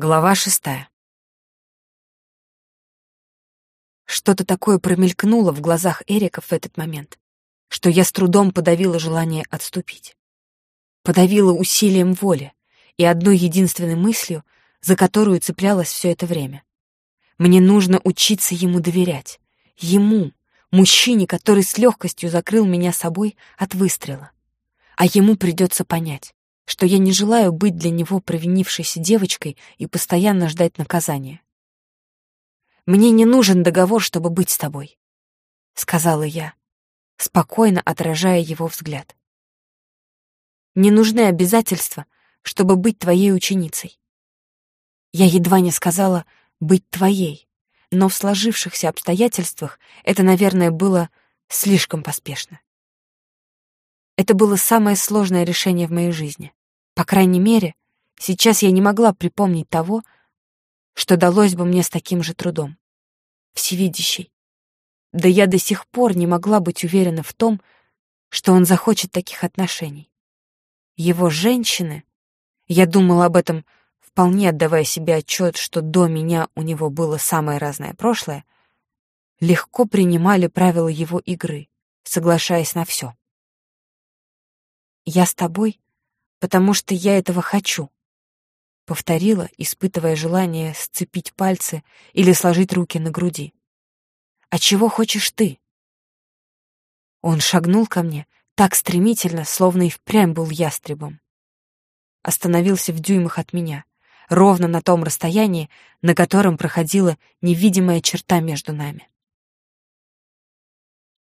Глава шестая. Что-то такое промелькнуло в глазах Эрика в этот момент, что я с трудом подавила желание отступить. Подавила усилием воли и одной единственной мыслью, за которую цеплялась все это время. Мне нужно учиться ему доверять. Ему, мужчине, который с легкостью закрыл меня собой от выстрела. А ему придется понять, что я не желаю быть для него провинившейся девочкой и постоянно ждать наказания. «Мне не нужен договор, чтобы быть с тобой», — сказала я, спокойно отражая его взгляд. «Не нужны обязательства, чтобы быть твоей ученицей». Я едва не сказала «быть твоей», но в сложившихся обстоятельствах это, наверное, было слишком поспешно. Это было самое сложное решение в моей жизни. По крайней мере, сейчас я не могла припомнить того, что далось бы мне с таким же трудом. Всевидящий. Да я до сих пор не могла быть уверена в том, что он захочет таких отношений. Его женщины, я думала об этом, вполне отдавая себе отчет, что до меня у него было самое разное прошлое, легко принимали правила его игры, соглашаясь на все. «Я с тобой, потому что я этого хочу», — повторила, испытывая желание сцепить пальцы или сложить руки на груди. «А чего хочешь ты?» Он шагнул ко мне так стремительно, словно и впрямь был ястребом. Остановился в дюймах от меня, ровно на том расстоянии, на котором проходила невидимая черта между нами.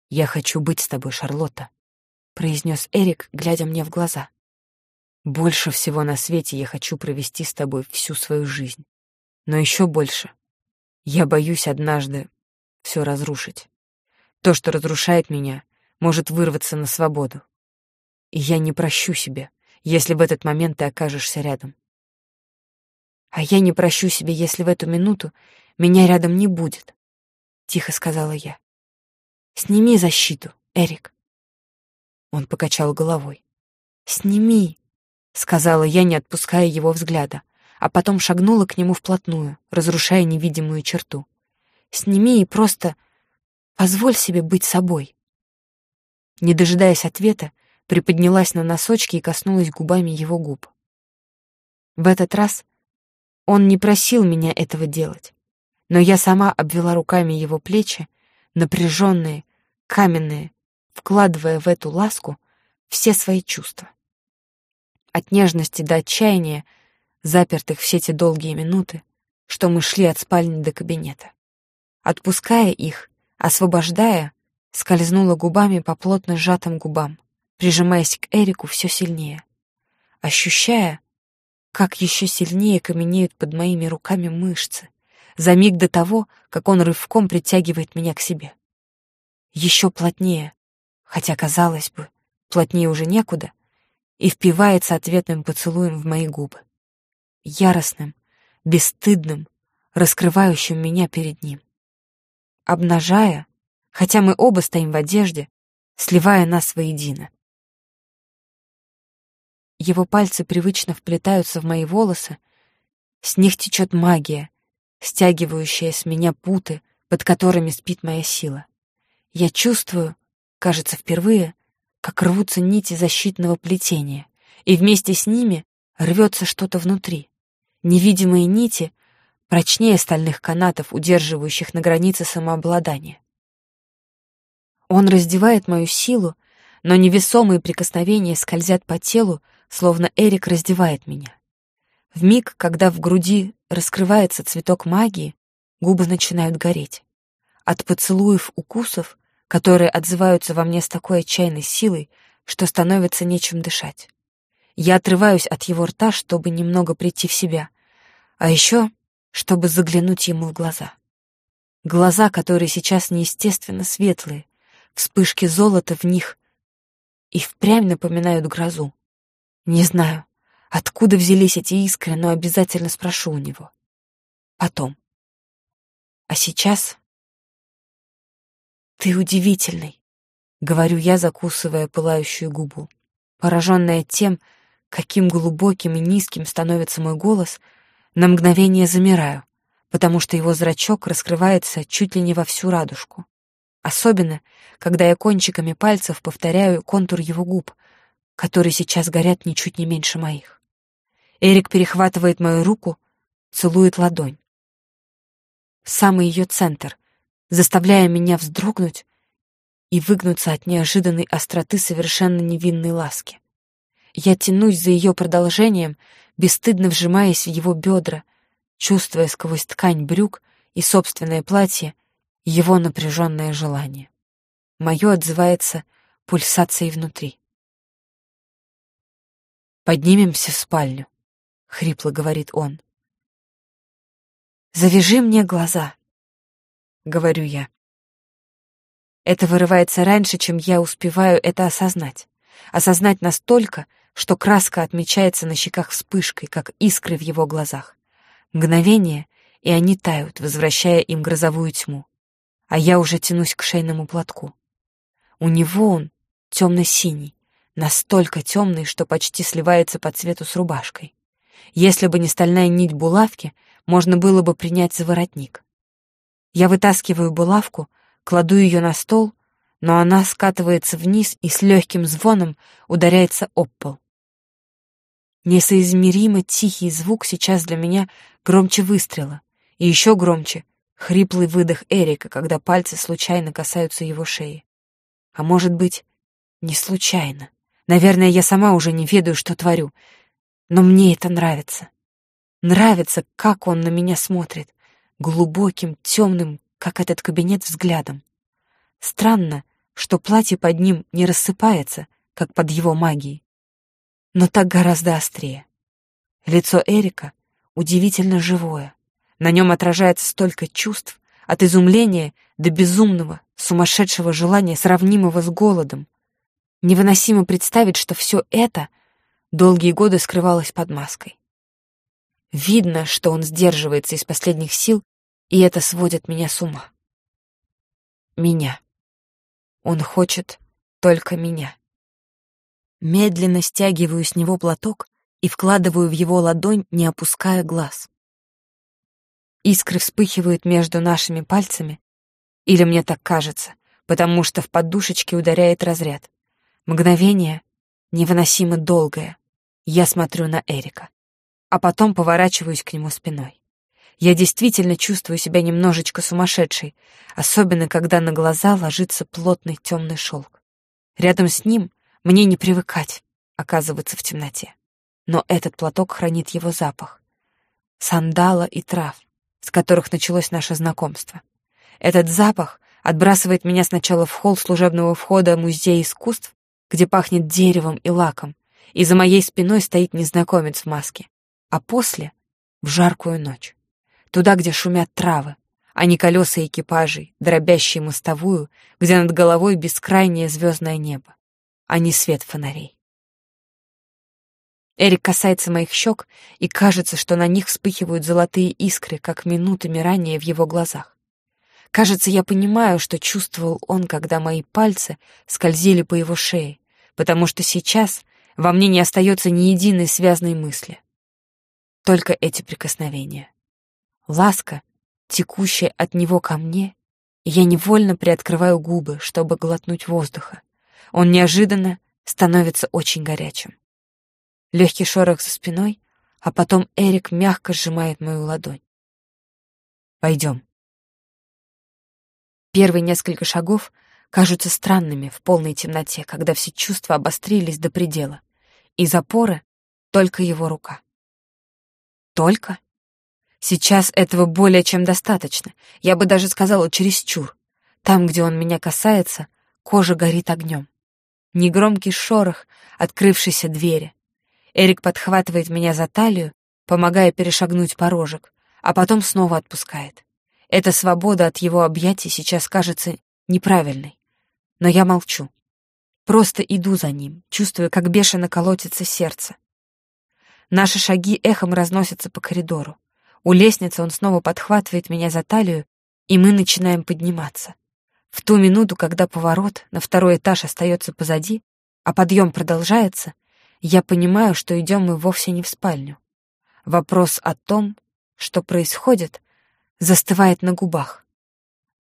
«Я хочу быть с тобой, Шарлотта», — произнес Эрик, глядя мне в глаза. Больше всего на свете я хочу провести с тобой всю свою жизнь. Но еще больше я боюсь однажды все разрушить. То, что разрушает меня, может вырваться на свободу. И я не прощу себе, если в этот момент ты окажешься рядом. А я не прощу себе, если в эту минуту меня рядом не будет, — тихо сказала я. Сними защиту, Эрик. Он покачал головой. Сними, — сказала я, не отпуская его взгляда, а потом шагнула к нему вплотную, разрушая невидимую черту. «Сними и просто позволь себе быть собой». Не дожидаясь ответа, приподнялась на носочки и коснулась губами его губ. В этот раз он не просил меня этого делать, но я сама обвела руками его плечи, напряженные, каменные, вкладывая в эту ласку все свои чувства от нежности до отчаяния, запертых все те долгие минуты, что мы шли от спальни до кабинета. Отпуская их, освобождая, скользнула губами по плотно сжатым губам, прижимаясь к Эрику все сильнее, ощущая, как еще сильнее каменеют под моими руками мышцы, за миг до того, как он рывком притягивает меня к себе. Еще плотнее, хотя, казалось бы, плотнее уже некуда — и впивается ответным поцелуем в мои губы. Яростным, бесстыдным, раскрывающим меня перед ним. Обнажая, хотя мы оба стоим в одежде, сливая нас воедино. Его пальцы привычно вплетаются в мои волосы, с них течет магия, стягивающая с меня путы, под которыми спит моя сила. Я чувствую, кажется, впервые, как рвутся нити защитного плетения, и вместе с ними рвется что-то внутри. Невидимые нити прочнее стальных канатов, удерживающих на границе самообладания. Он раздевает мою силу, но невесомые прикосновения скользят по телу, словно Эрик раздевает меня. В миг, когда в груди раскрывается цветок магии, губы начинают гореть. От поцелуев, укусов которые отзываются во мне с такой отчаянной силой, что становится нечем дышать. Я отрываюсь от его рта, чтобы немного прийти в себя, а еще, чтобы заглянуть ему в глаза. Глаза, которые сейчас неестественно светлые, вспышки золота в них и впрямь напоминают грозу. Не знаю, откуда взялись эти искры, но обязательно спрошу у него. Потом. А сейчас «Ты удивительный», — говорю я, закусывая пылающую губу. Пораженная тем, каким глубоким и низким становится мой голос, На мгновение замираю, потому что его зрачок раскрывается чуть ли не во всю радужку. Особенно, когда я кончиками пальцев повторяю контур его губ, которые сейчас горят ничуть не меньше моих. Эрик перехватывает мою руку, целует ладонь. Самый ее центр, заставляя меня вздрогнуть и выгнуться от неожиданной остроты совершенно невинной ласки. Я тянусь за ее продолжением, бесстыдно вжимаясь в его бедра, чувствуя сквозь ткань брюк и собственное платье его напряженное желание. Мое отзывается пульсацией внутри. «Поднимемся в спальню», — хрипло говорит он. «Завяжи мне глаза», — говорю я. Это вырывается раньше, чем я успеваю это осознать. Осознать настолько, что краска отмечается на щеках вспышкой, как искры в его глазах. Мгновение, и они тают, возвращая им грозовую тьму. А я уже тянусь к шейному платку. У него он темно-синий, настолько темный, что почти сливается по цвету с рубашкой. Если бы не стальная нить булавки, можно было бы принять за воротник. Я вытаскиваю булавку, кладу ее на стол, но она скатывается вниз и с легким звоном ударяется об пол. Несоизмеримо тихий звук сейчас для меня громче выстрела, и еще громче — хриплый выдох Эрика, когда пальцы случайно касаются его шеи. А может быть, не случайно. Наверное, я сама уже не ведаю, что творю, но мне это нравится. Нравится, как он на меня смотрит, глубоким, темным, как этот кабинет, взглядом. Странно, что платье под ним не рассыпается, как под его магией но так гораздо острее. Лицо Эрика удивительно живое. На нем отражается столько чувств, от изумления до безумного, сумасшедшего желания, сравнимого с голодом. Невыносимо представить, что все это долгие годы скрывалось под маской. Видно, что он сдерживается из последних сил, и это сводит меня с ума. Меня. Он хочет только меня. Медленно стягиваю с него платок и вкладываю в его ладонь, не опуская глаз. Искры вспыхивают между нашими пальцами, или мне так кажется, потому что в подушечке ударяет разряд. Мгновение невыносимо долгое. Я смотрю на Эрика, а потом поворачиваюсь к нему спиной. Я действительно чувствую себя немножечко сумасшедшей, особенно когда на глаза ложится плотный темный шелк. Рядом с ним мне не привыкать оказываться в темноте. Но этот платок хранит его запах. Сандала и трав, с которых началось наше знакомство. Этот запах отбрасывает меня сначала в холл служебного входа Музея искусств, где пахнет деревом и лаком, и за моей спиной стоит незнакомец в маске, а после — в жаркую ночь. Туда, где шумят травы, а не колеса экипажей, дробящие мостовую, где над головой бескрайнее звездное небо а не свет фонарей. Эрик касается моих щек, и кажется, что на них вспыхивают золотые искры, как минутами ранее в его глазах. Кажется, я понимаю, что чувствовал он, когда мои пальцы скользили по его шее, потому что сейчас во мне не остается ни единой связной мысли. Только эти прикосновения. Ласка, текущая от него ко мне, я невольно приоткрываю губы, чтобы глотнуть воздуха. Он неожиданно становится очень горячим. Легкий шорох за спиной, а потом Эрик мягко сжимает мою ладонь. Пойдем. Первые несколько шагов кажутся странными в полной темноте, когда все чувства обострились до предела. Из опоры только его рука. Только? Сейчас этого более чем достаточно. Я бы даже сказала чересчур. Там, где он меня касается, кожа горит огнем. Негромкий шорох открывшейся двери. Эрик подхватывает меня за талию, помогая перешагнуть порожек, а потом снова отпускает. Эта свобода от его объятий сейчас кажется неправильной. Но я молчу. Просто иду за ним, чувствуя, как бешено колотится сердце. Наши шаги эхом разносятся по коридору. У лестницы он снова подхватывает меня за талию, и мы начинаем подниматься. В ту минуту, когда поворот на второй этаж остается позади, а подъем продолжается, я понимаю, что идем мы вовсе не в спальню. Вопрос о том, что происходит, застывает на губах.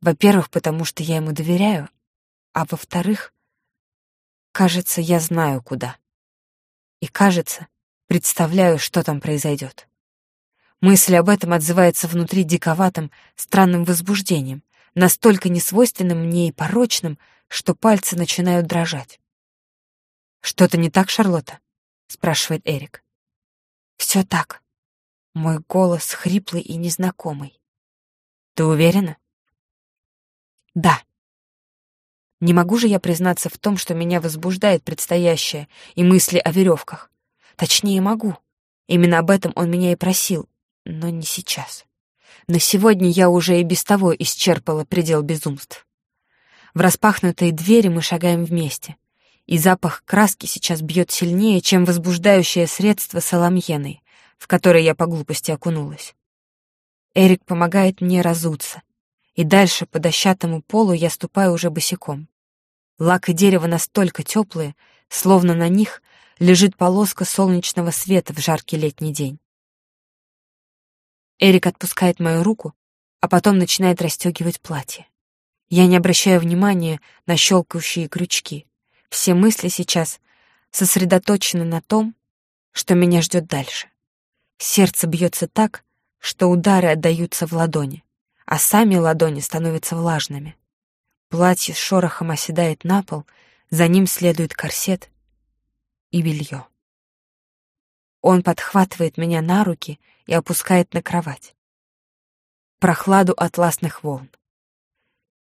Во-первых, потому что я ему доверяю, а во-вторых, кажется, я знаю куда. И кажется, представляю, что там произойдет. Мысль об этом отзывается внутри диковатым, странным возбуждением, настолько несвойственным мне и порочным, что пальцы начинают дрожать. «Что-то не так, Шарлотта?» — спрашивает Эрик. «Все так». Мой голос хриплый и незнакомый. «Ты уверена?» «Да». Не могу же я признаться в том, что меня возбуждает предстоящее и мысли о веревках. Точнее, могу. Именно об этом он меня и просил, но не сейчас. На сегодня я уже и без того исчерпала предел безумств. В распахнутые двери мы шагаем вместе, и запах краски сейчас бьет сильнее, чем возбуждающее средство соломьеной, в которое я по глупости окунулась. Эрик помогает мне разуться, и дальше по дощатому полу я ступаю уже босиком. Лак и дерево настолько теплые, словно на них лежит полоска солнечного света в жаркий летний день. Эрик отпускает мою руку, а потом начинает расстегивать платье. Я не обращаю внимания на щелкающие крючки. Все мысли сейчас сосредоточены на том, что меня ждет дальше. Сердце бьется так, что удары отдаются в ладони, а сами ладони становятся влажными. Платье с шорохом оседает на пол, за ним следует корсет и белье. Он подхватывает меня на руки и опускает на кровать. Прохладу атласных волн.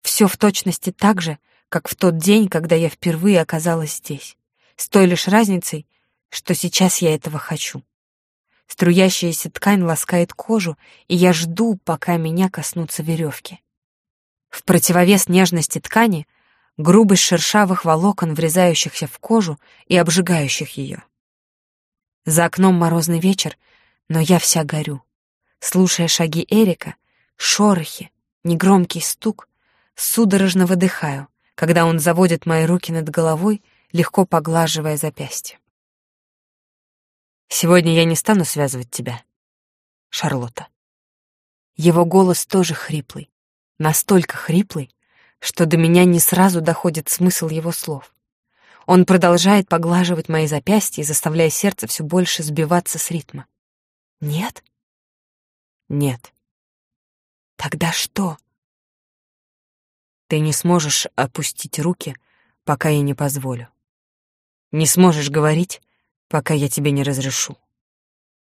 Все в точности так же, как в тот день, когда я впервые оказалась здесь, с той лишь разницей, что сейчас я этого хочу. Струящаяся ткань ласкает кожу, и я жду, пока меня коснутся веревки. В противовес нежности ткани — грубость шершавых волокон, врезающихся в кожу и обжигающих ее. За окном морозный вечер, но я вся горю. Слушая шаги Эрика, шорохи, негромкий стук, судорожно выдыхаю, когда он заводит мои руки над головой, легко поглаживая запястье. Сегодня я не стану связывать тебя, Шарлотта. Его голос тоже хриплый, настолько хриплый, что до меня не сразу доходит смысл его слов. Он продолжает поглаживать мои запястья, заставляя сердце все больше сбиваться с ритма. Нет? Нет. Тогда что? Ты не сможешь опустить руки, пока я не позволю. Не сможешь говорить, пока я тебе не разрешу.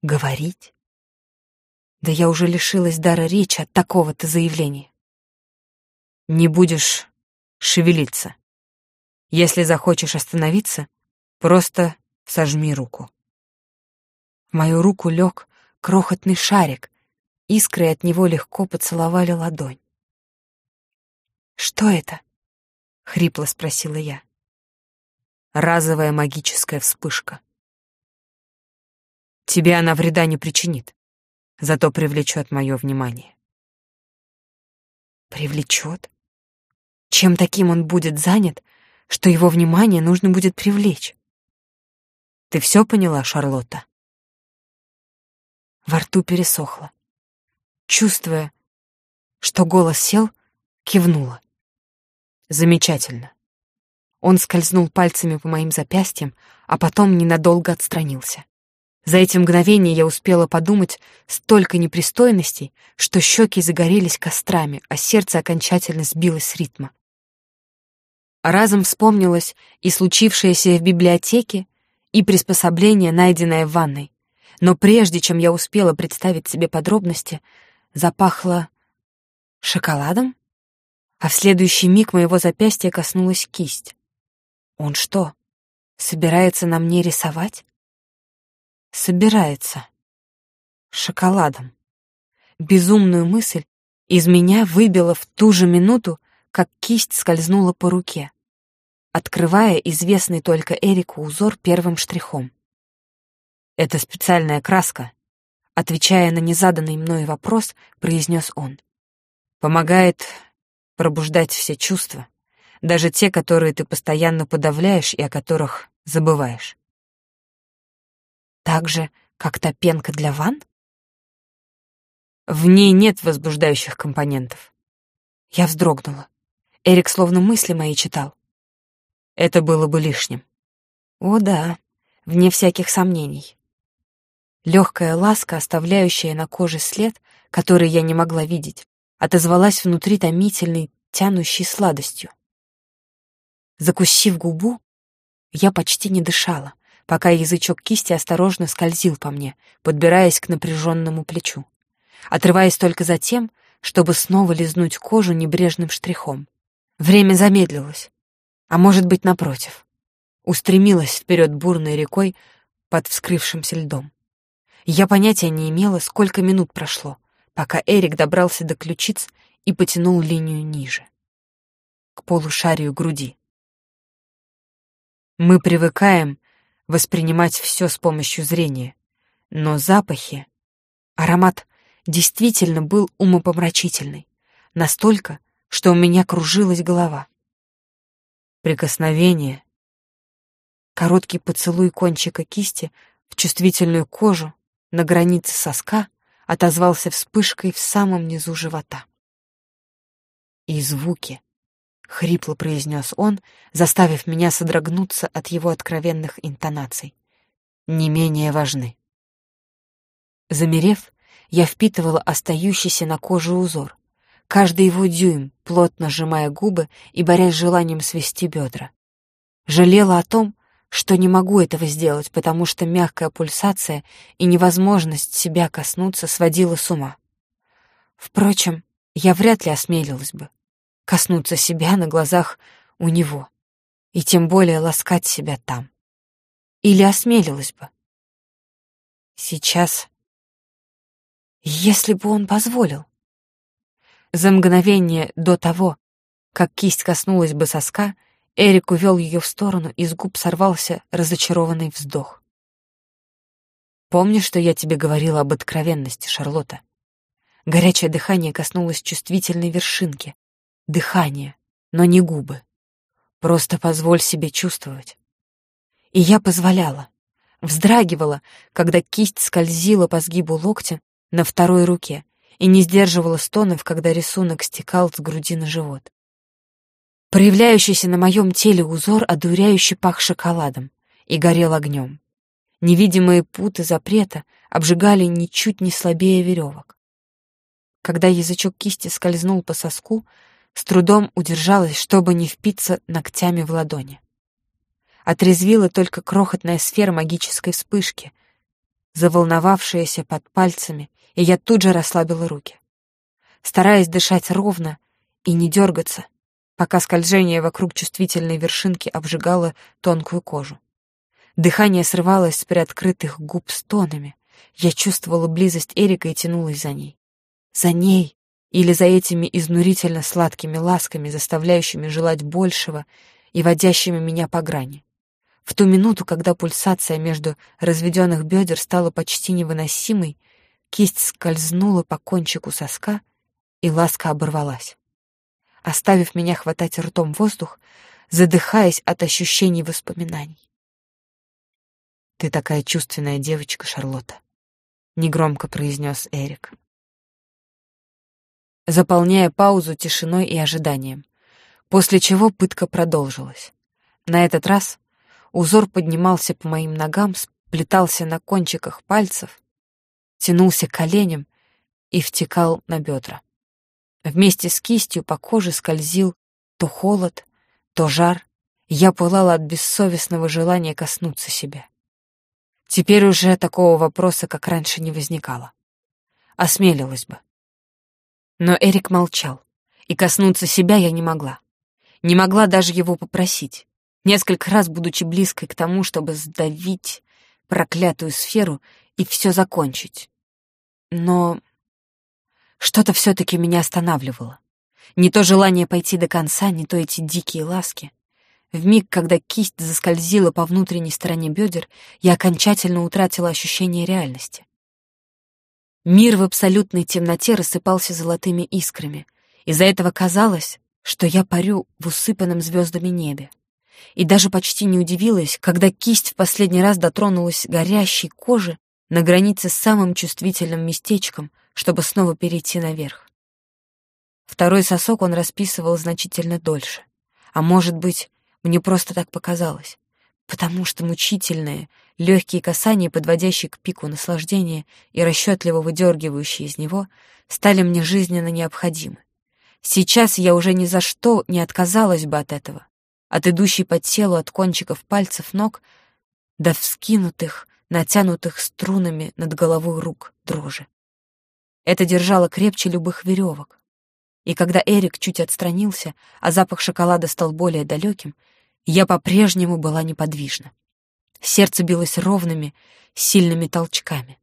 Говорить? Да я уже лишилась дара речи от такого-то заявления. Не будешь шевелиться. Если захочешь остановиться, просто сожми руку. В мою руку лег крохотный шарик, искры от него легко поцеловали ладонь. «Что это?» — хрипло спросила я. «Разовая магическая вспышка», Тебе она вреда не причинит, зато привлечет мое внимание. Привлечет? Чем таким он будет занят, что его внимание нужно будет привлечь? Ты все поняла, Шарлотта? Во рту пересохло. Чувствуя, что голос сел, кивнула. Замечательно. Он скользнул пальцами по моим запястьям, а потом ненадолго отстранился. За эти мгновения я успела подумать столько непристойностей, что щеки загорелись кострами, а сердце окончательно сбилось с ритма. Разом вспомнилось и случившееся в библиотеке, и приспособление, найденное в ванной. Но прежде чем я успела представить себе подробности, запахло шоколадом, а в следующий миг моего запястья коснулась кисть. Он что, собирается на мне рисовать? собирается. Шоколадом. Безумную мысль из меня выбила в ту же минуту, как кисть скользнула по руке, открывая известный только Эрику узор первым штрихом. «Это специальная краска», — отвечая на незаданный мной вопрос, произнес он. «Помогает пробуждать все чувства, даже те, которые ты постоянно подавляешь и о которых забываешь. Так же, как та пенка для ванн? В ней нет возбуждающих компонентов. Я вздрогнула. Эрик словно мысли мои читал. Это было бы лишним. О да, вне всяких сомнений. Легкая ласка, оставляющая на коже след, который я не могла видеть, отозвалась внутри томительной, тянущей сладостью. Закусив губу, я почти не дышала, пока язычок кисти осторожно скользил по мне, подбираясь к напряженному плечу, отрываясь только за тем, чтобы снова лизнуть кожу небрежным штрихом. Время замедлилось, а может быть, напротив, устремилось вперед бурной рекой под вскрывшимся льдом. Я понятия не имела, сколько минут прошло, пока Эрик добрался до ключиц и потянул линию ниже, к полушарию груди. Мы привыкаем воспринимать все с помощью зрения, но запахи, аромат действительно был умопомрачительный, настолько, что у меня кружилась голова. Прикосновение, короткий поцелуй кончика кисти в чувствительную кожу на границе соска отозвался вспышкой в самом низу живота. И звуки, — хрипло произнес он, заставив меня содрогнуться от его откровенных интонаций. «Не менее важны». Замерев, я впитывала остающийся на коже узор, каждый его дюйм, плотно сжимая губы и борясь с желанием свести бедра. Жалела о том, что не могу этого сделать, потому что мягкая пульсация и невозможность себя коснуться сводила с ума. Впрочем, я вряд ли осмелилась бы коснуться себя на глазах у него, и тем более ласкать себя там. Или осмелилась бы. Сейчас, если бы он позволил. За мгновение до того, как кисть коснулась бы соска, Эрик увел ее в сторону, и с губ сорвался разочарованный вздох. «Помнишь, что я тебе говорила об откровенности, Шарлотта?» Горячее дыхание коснулось чувствительной вершинки, дыхание, но не губы. Просто позволь себе чувствовать. И я позволяла, вздрагивала, когда кисть скользила по сгибу локтя на второй руке и не сдерживала стонов, когда рисунок стекал с груди на живот. Проявляющийся на моем теле узор одуряюще пах шоколадом и горел огнем. Невидимые путы запрета обжигали ничуть не слабее веревок. Когда язычок кисти скользнул по соску, с трудом удержалась, чтобы не впиться ногтями в ладони. Отрезвила только крохотная сфера магической вспышки, заволновавшаяся под пальцами, и я тут же расслабила руки. Стараясь дышать ровно и не дергаться, пока скольжение вокруг чувствительной вершинки обжигало тонкую кожу. Дыхание срывалось с приоткрытых губ стонами. Я чувствовала близость Эрика и тянулась за ней. За ней, или за этими изнурительно сладкими ласками, заставляющими желать большего и водящими меня по грани. В ту минуту, когда пульсация между разведенных бедер стала почти невыносимой, кисть скользнула по кончику соска, и ласка оборвалась. Оставив меня хватать ртом воздух, задыхаясь от ощущений воспоминаний. «Ты такая чувственная девочка, Шарлотта», — негромко произнес Эрик заполняя паузу тишиной и ожиданием, после чего пытка продолжилась. На этот раз узор поднимался по моим ногам, сплетался на кончиках пальцев, тянулся к коленям и втекал на бедра. Вместе с кистью по коже скользил то холод, то жар, я пылала от бессовестного желания коснуться себя. Теперь уже такого вопроса, как раньше, не возникало. Осмелилась бы. Но Эрик молчал, и коснуться себя я не могла. Не могла даже его попросить. Несколько раз, будучи близкой к тому, чтобы сдавить проклятую сферу и все закончить. Но что-то все-таки меня останавливало. Не то желание пойти до конца, не то эти дикие ласки. В миг, когда кисть заскользила по внутренней стороне бедер, я окончательно утратила ощущение реальности. Мир в абсолютной темноте рассыпался золотыми искрами. Из-за этого казалось, что я парю в усыпанном звездами небе. И даже почти не удивилась, когда кисть в последний раз дотронулась горящей кожи на границе с самым чувствительным местечком, чтобы снова перейти наверх. Второй сосок он расписывал значительно дольше. А может быть, мне просто так показалось, потому что мучительные, легкие касания, подводящие к пику наслаждения и расчетливо выдергивающие из него, стали мне жизненно необходимы. Сейчас я уже ни за что не отказалась бы от этого, от идущей по телу от кончиков пальцев ног до вскинутых, натянутых струнами над головой рук дрожи. Это держало крепче любых веревок. И когда Эрик чуть отстранился, а запах шоколада стал более далеким, я по-прежнему была неподвижна. Сердце билось ровными, сильными толчками.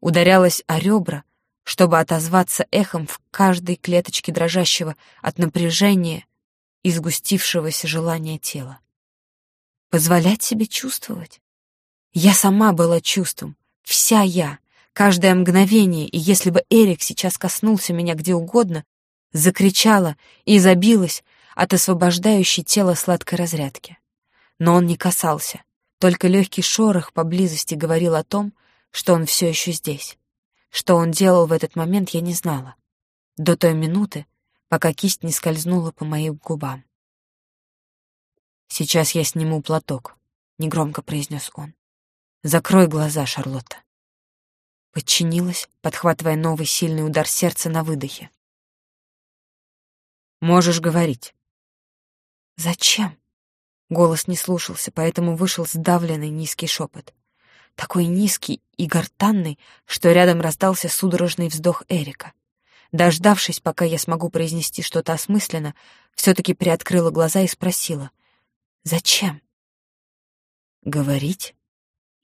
Ударялось о ребра, чтобы отозваться эхом в каждой клеточке дрожащего от напряжения и сгустившегося желания тела. Позволять себе чувствовать? Я сама была чувством, вся я, каждое мгновение, и если бы Эрик сейчас коснулся меня где угодно, закричала и забилась от освобождающей тело сладкой разрядки. Но он не касался, только легкий шорох поблизости говорил о том, что он все еще здесь. Что он делал в этот момент, я не знала. До той минуты, пока кисть не скользнула по моим губам. «Сейчас я сниму платок», — негромко произнес он. «Закрой глаза, Шарлотта». Подчинилась, подхватывая новый сильный удар сердца на выдохе. «Можешь говорить». «Зачем?» Голос не слушался, поэтому вышел сдавленный низкий шепот. Такой низкий и гортанный, что рядом раздался судорожный вздох Эрика. Дождавшись, пока я смогу произнести что-то осмысленно, все-таки приоткрыла глаза и спросила. «Зачем?» «Говорить?»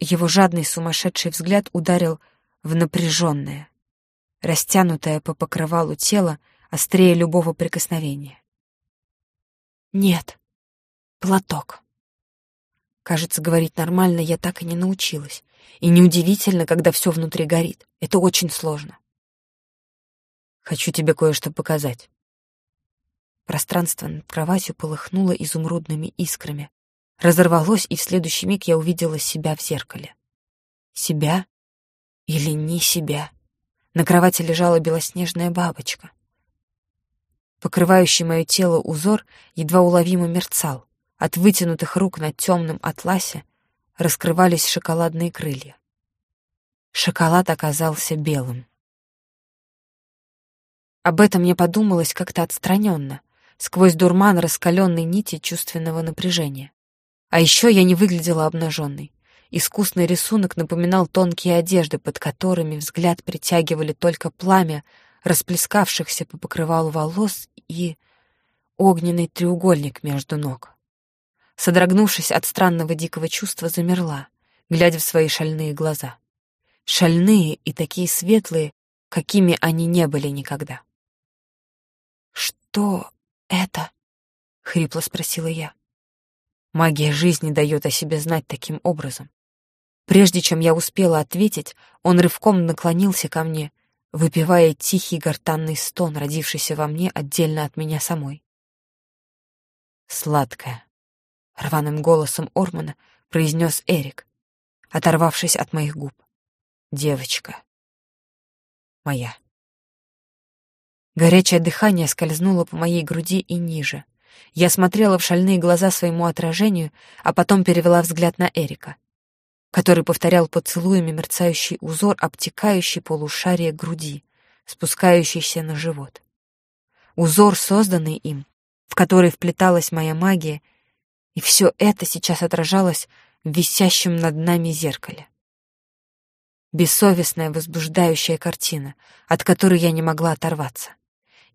Его жадный сумасшедший взгляд ударил в напряженное, растянутое по покрывалу тело, острее любого прикосновения. «Нет», Платок. Кажется, говорить нормально я так и не научилась. И неудивительно, когда все внутри горит. Это очень сложно. Хочу тебе кое-что показать. Пространство над кроватью полыхнуло изумрудными искрами. Разорвалось, и в следующий миг я увидела себя в зеркале. Себя или не себя? На кровати лежала белоснежная бабочка. Покрывающий мое тело узор едва уловимо мерцал. От вытянутых рук на темном атласе раскрывались шоколадные крылья. Шоколад оказался белым. Об этом мне подумалось как-то отстраненно, сквозь дурман раскаленной нити чувственного напряжения. А еще я не выглядела обнаженной. Искусный рисунок напоминал тонкие одежды, под которыми взгляд притягивали только пламя, расплескавшихся по покрывалу волос и огненный треугольник между ног содрогнувшись от странного дикого чувства, замерла, глядя в свои шальные глаза. Шальные и такие светлые, какими они не были никогда. «Что это?» — хрипло спросила я. Магия жизни дает о себе знать таким образом. Прежде чем я успела ответить, он рывком наклонился ко мне, выпивая тихий гортанный стон, родившийся во мне отдельно от меня самой. Сладкая, рваным голосом Ормана произнес Эрик, оторвавшись от моих губ. Девочка. Моя. Горячее дыхание скользнуло по моей груди и ниже. Я смотрела в шальные глаза своему отражению, а потом перевела взгляд на Эрика, который повторял поцелуями мерцающий узор, обтекающий полушарие груди, спускающийся на живот. Узор, созданный им, в который вплеталась моя магия и все это сейчас отражалось в висящем над нами зеркале. Бессовестная, возбуждающая картина, от которой я не могла оторваться.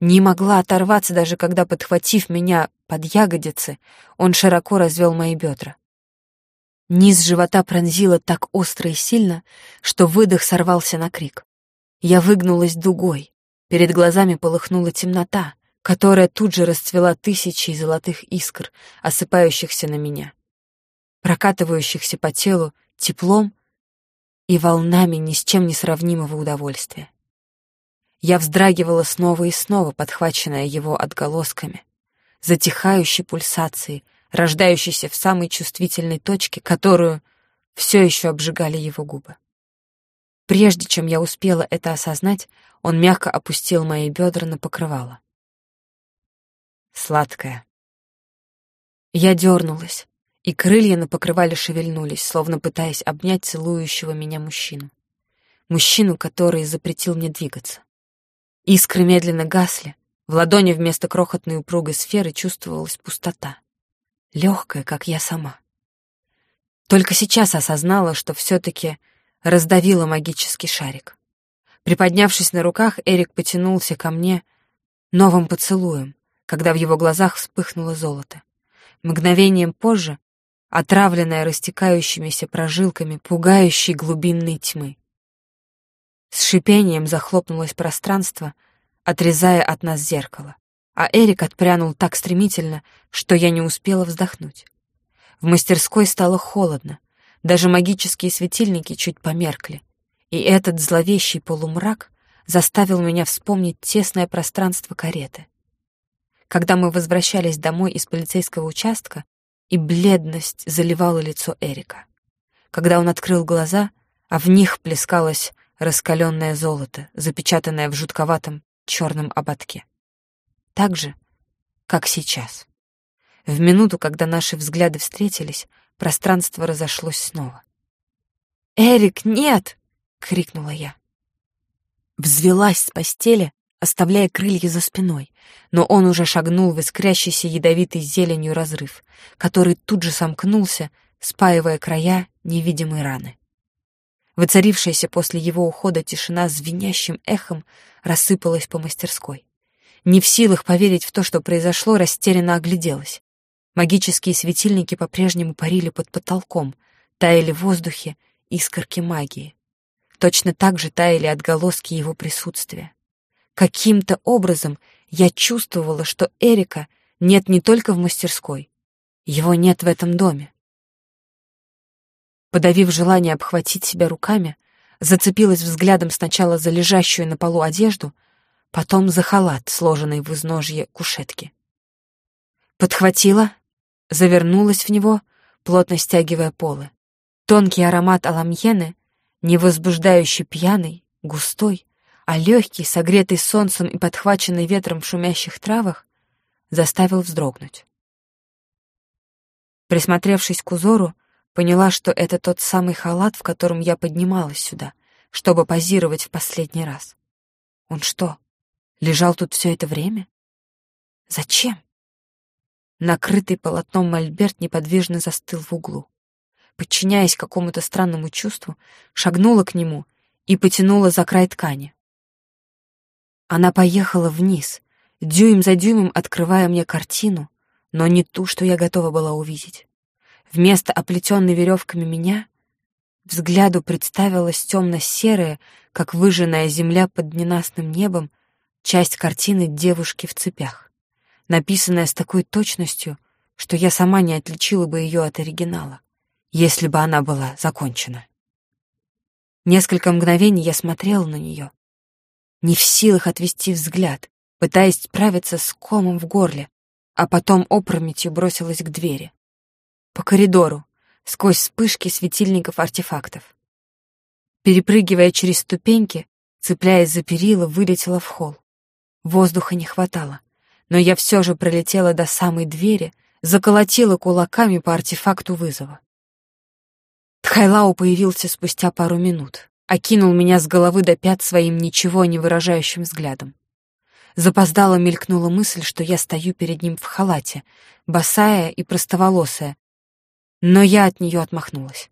Не могла оторваться, даже когда, подхватив меня под ягодицы, он широко развел мои бедра. Низ живота пронзило так остро и сильно, что выдох сорвался на крик. Я выгнулась дугой. Перед глазами полыхнула темнота, которая тут же расцвела тысячей золотых искр, осыпающихся на меня, прокатывающихся по телу теплом и волнами ни с чем не сравнимого удовольствия. Я вздрагивала снова и снова, подхваченная его отголосками, затихающей пульсацией, рождающейся в самой чувствительной точке, которую все еще обжигали его губы. Прежде чем я успела это осознать, он мягко опустил мои бедра на покрывало. Сладкая. Я дернулась, и крылья на покрывале шевельнулись, словно пытаясь обнять целующего меня мужчину. Мужчину, который запретил мне двигаться. Искры медленно гасли, в ладони вместо крохотной упругой сферы чувствовалась пустота. Легкая, как я сама. Только сейчас осознала, что все-таки раздавила магический шарик. Приподнявшись на руках, Эрик потянулся ко мне новым поцелуем, когда в его глазах вспыхнуло золото. Мгновением позже, отравленная растекающимися прожилками пугающей глубинной тьмы. С шипением захлопнулось пространство, отрезая от нас зеркало, а Эрик отпрянул так стремительно, что я не успела вздохнуть. В мастерской стало холодно, даже магические светильники чуть померкли, и этот зловещий полумрак заставил меня вспомнить тесное пространство кареты. Когда мы возвращались домой из полицейского участка, и бледность заливала лицо Эрика. Когда он открыл глаза, а в них плескалось раскаленное золото, запечатанное в жутковатом черном ободке. Так же, как сейчас. В минуту, когда наши взгляды встретились, пространство разошлось снова. «Эрик, нет!» — крикнула я. Взвелась с постели, оставляя крылья за спиной, но он уже шагнул в искрящийся ядовитой зеленью разрыв, который тут же сомкнулся, спаивая края невидимой раны. Воцарившаяся после его ухода тишина звенящим эхом рассыпалась по мастерской. Не в силах поверить в то, что произошло, растерянно огляделась. Магические светильники по-прежнему парили под потолком, таяли в воздухе искорки магии. Точно так же таяли отголоски его присутствия. Каким-то образом я чувствовала, что Эрика нет не только в мастерской. Его нет в этом доме. Подавив желание обхватить себя руками, зацепилась взглядом сначала за лежащую на полу одежду, потом за халат, сложенный в изножье кушетки. Подхватила, завернулась в него, плотно стягивая полы. Тонкий аромат аламьены, не возбуждающий пьяный, густой, а легкий, согретый солнцем и подхваченный ветром в шумящих травах, заставил вздрогнуть. Присмотревшись к узору, поняла, что это тот самый халат, в котором я поднималась сюда, чтобы позировать в последний раз. Он что, лежал тут все это время? Зачем? Накрытый полотном мольберт неподвижно застыл в углу. Подчиняясь какому-то странному чувству, шагнула к нему и потянула за край ткани. Она поехала вниз, дюйм за дюймом открывая мне картину, но не ту, что я готова была увидеть. Вместо оплетенной веревками меня взгляду представилась темно-серая, как выжженная земля под ненастным небом, часть картины девушки в цепях написанная с такой точностью, что я сама не отличила бы ее от оригинала, если бы она была закончена. Несколько мгновений я смотрела на нее, не в силах отвести взгляд, пытаясь справиться с комом в горле, а потом опрометью бросилась к двери. По коридору, сквозь вспышки светильников артефактов. Перепрыгивая через ступеньки, цепляясь за перила, вылетела в холл. Воздуха не хватало но я все же пролетела до самой двери, заколотила кулаками по артефакту вызова. Тхайлау появился спустя пару минут, окинул меня с головы до пят своим ничего не выражающим взглядом. Запоздала мелькнула мысль, что я стою перед ним в халате, босая и простоволосая, но я от нее отмахнулась.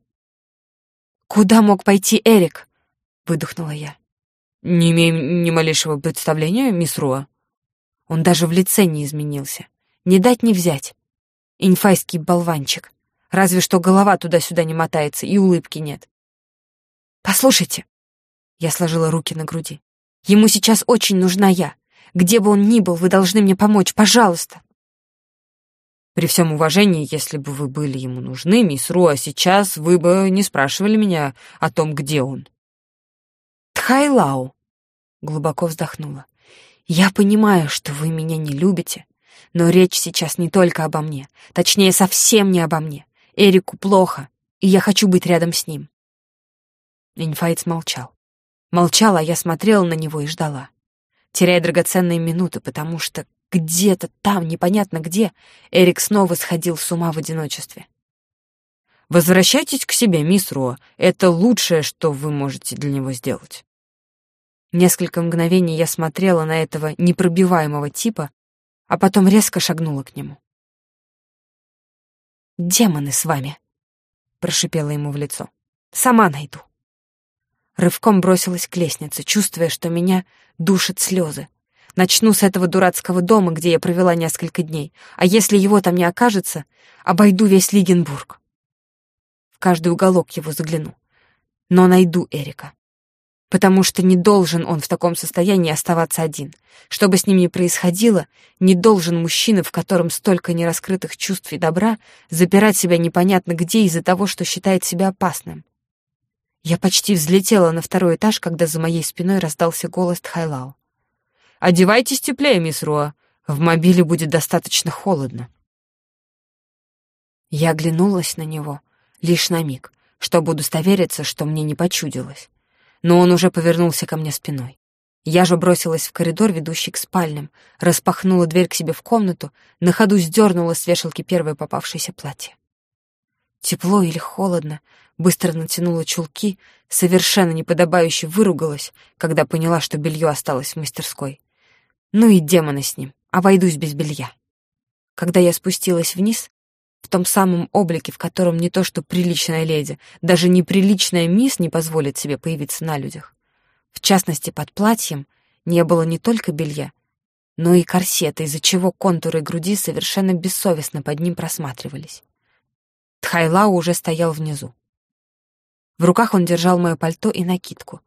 «Куда мог пойти Эрик?» — выдохнула я. «Не имею ни малейшего представления, мисс Руа», он даже в лице не изменился. Не дать не взять. Инфайский болванчик. Разве что голова туда-сюда не мотается, и улыбки нет. «Послушайте!» Я сложила руки на груди. «Ему сейчас очень нужна я. Где бы он ни был, вы должны мне помочь, пожалуйста!» При всем уважении, если бы вы были ему нужны, мисс Руа, сейчас вы бы не спрашивали меня о том, где он. Тхайлау глубоко вздохнула. Я понимаю, что вы меня не любите, но речь сейчас не только обо мне, точнее, совсем не обо мне. Эрику плохо, и я хочу быть рядом с ним. Инфайт молчал. Молчала, а я смотрела на него и ждала, теряя драгоценные минуты, потому что где-то там, непонятно где, Эрик снова сходил с ума в одиночестве. «Возвращайтесь к себе, мисс Руа. Это лучшее, что вы можете для него сделать». Несколько мгновений я смотрела на этого непробиваемого типа, а потом резко шагнула к нему. «Демоны с вами!» — прошипела ему в лицо. «Сама найду». Рывком бросилась к лестнице, чувствуя, что меня душат слезы. Начну с этого дурацкого дома, где я провела несколько дней, а если его там не окажется, обойду весь Лигенбург. В каждый уголок его загляну. Но найду Эрика потому что не должен он в таком состоянии оставаться один. Что бы с ним ни происходило, не должен мужчина, в котором столько нераскрытых чувств и добра, запирать себя непонятно где из-за того, что считает себя опасным. Я почти взлетела на второй этаж, когда за моей спиной раздался голос Тхайлау. «Одевайтесь теплее, мисс Руа. В мобиле будет достаточно холодно». Я оглянулась на него лишь на миг, чтобы удостовериться, что мне не почудилось но он уже повернулся ко мне спиной. Я же бросилась в коридор, ведущий к спальням, распахнула дверь к себе в комнату, на ходу сдернула с вешалки первое попавшееся платье. Тепло или холодно, быстро натянула чулки, совершенно неподобающе выругалась, когда поняла, что белье осталось в мастерской. Ну и демоны с ним, обойдусь без белья. Когда я спустилась вниз, в том самом облике, в котором не то что приличная леди, даже неприличная мисс не позволит себе появиться на людях. В частности, под платьем не было не только белья, но и корсета, из-за чего контуры груди совершенно бессовестно под ним просматривались. Тхайлау уже стоял внизу. В руках он держал мое пальто и накидку.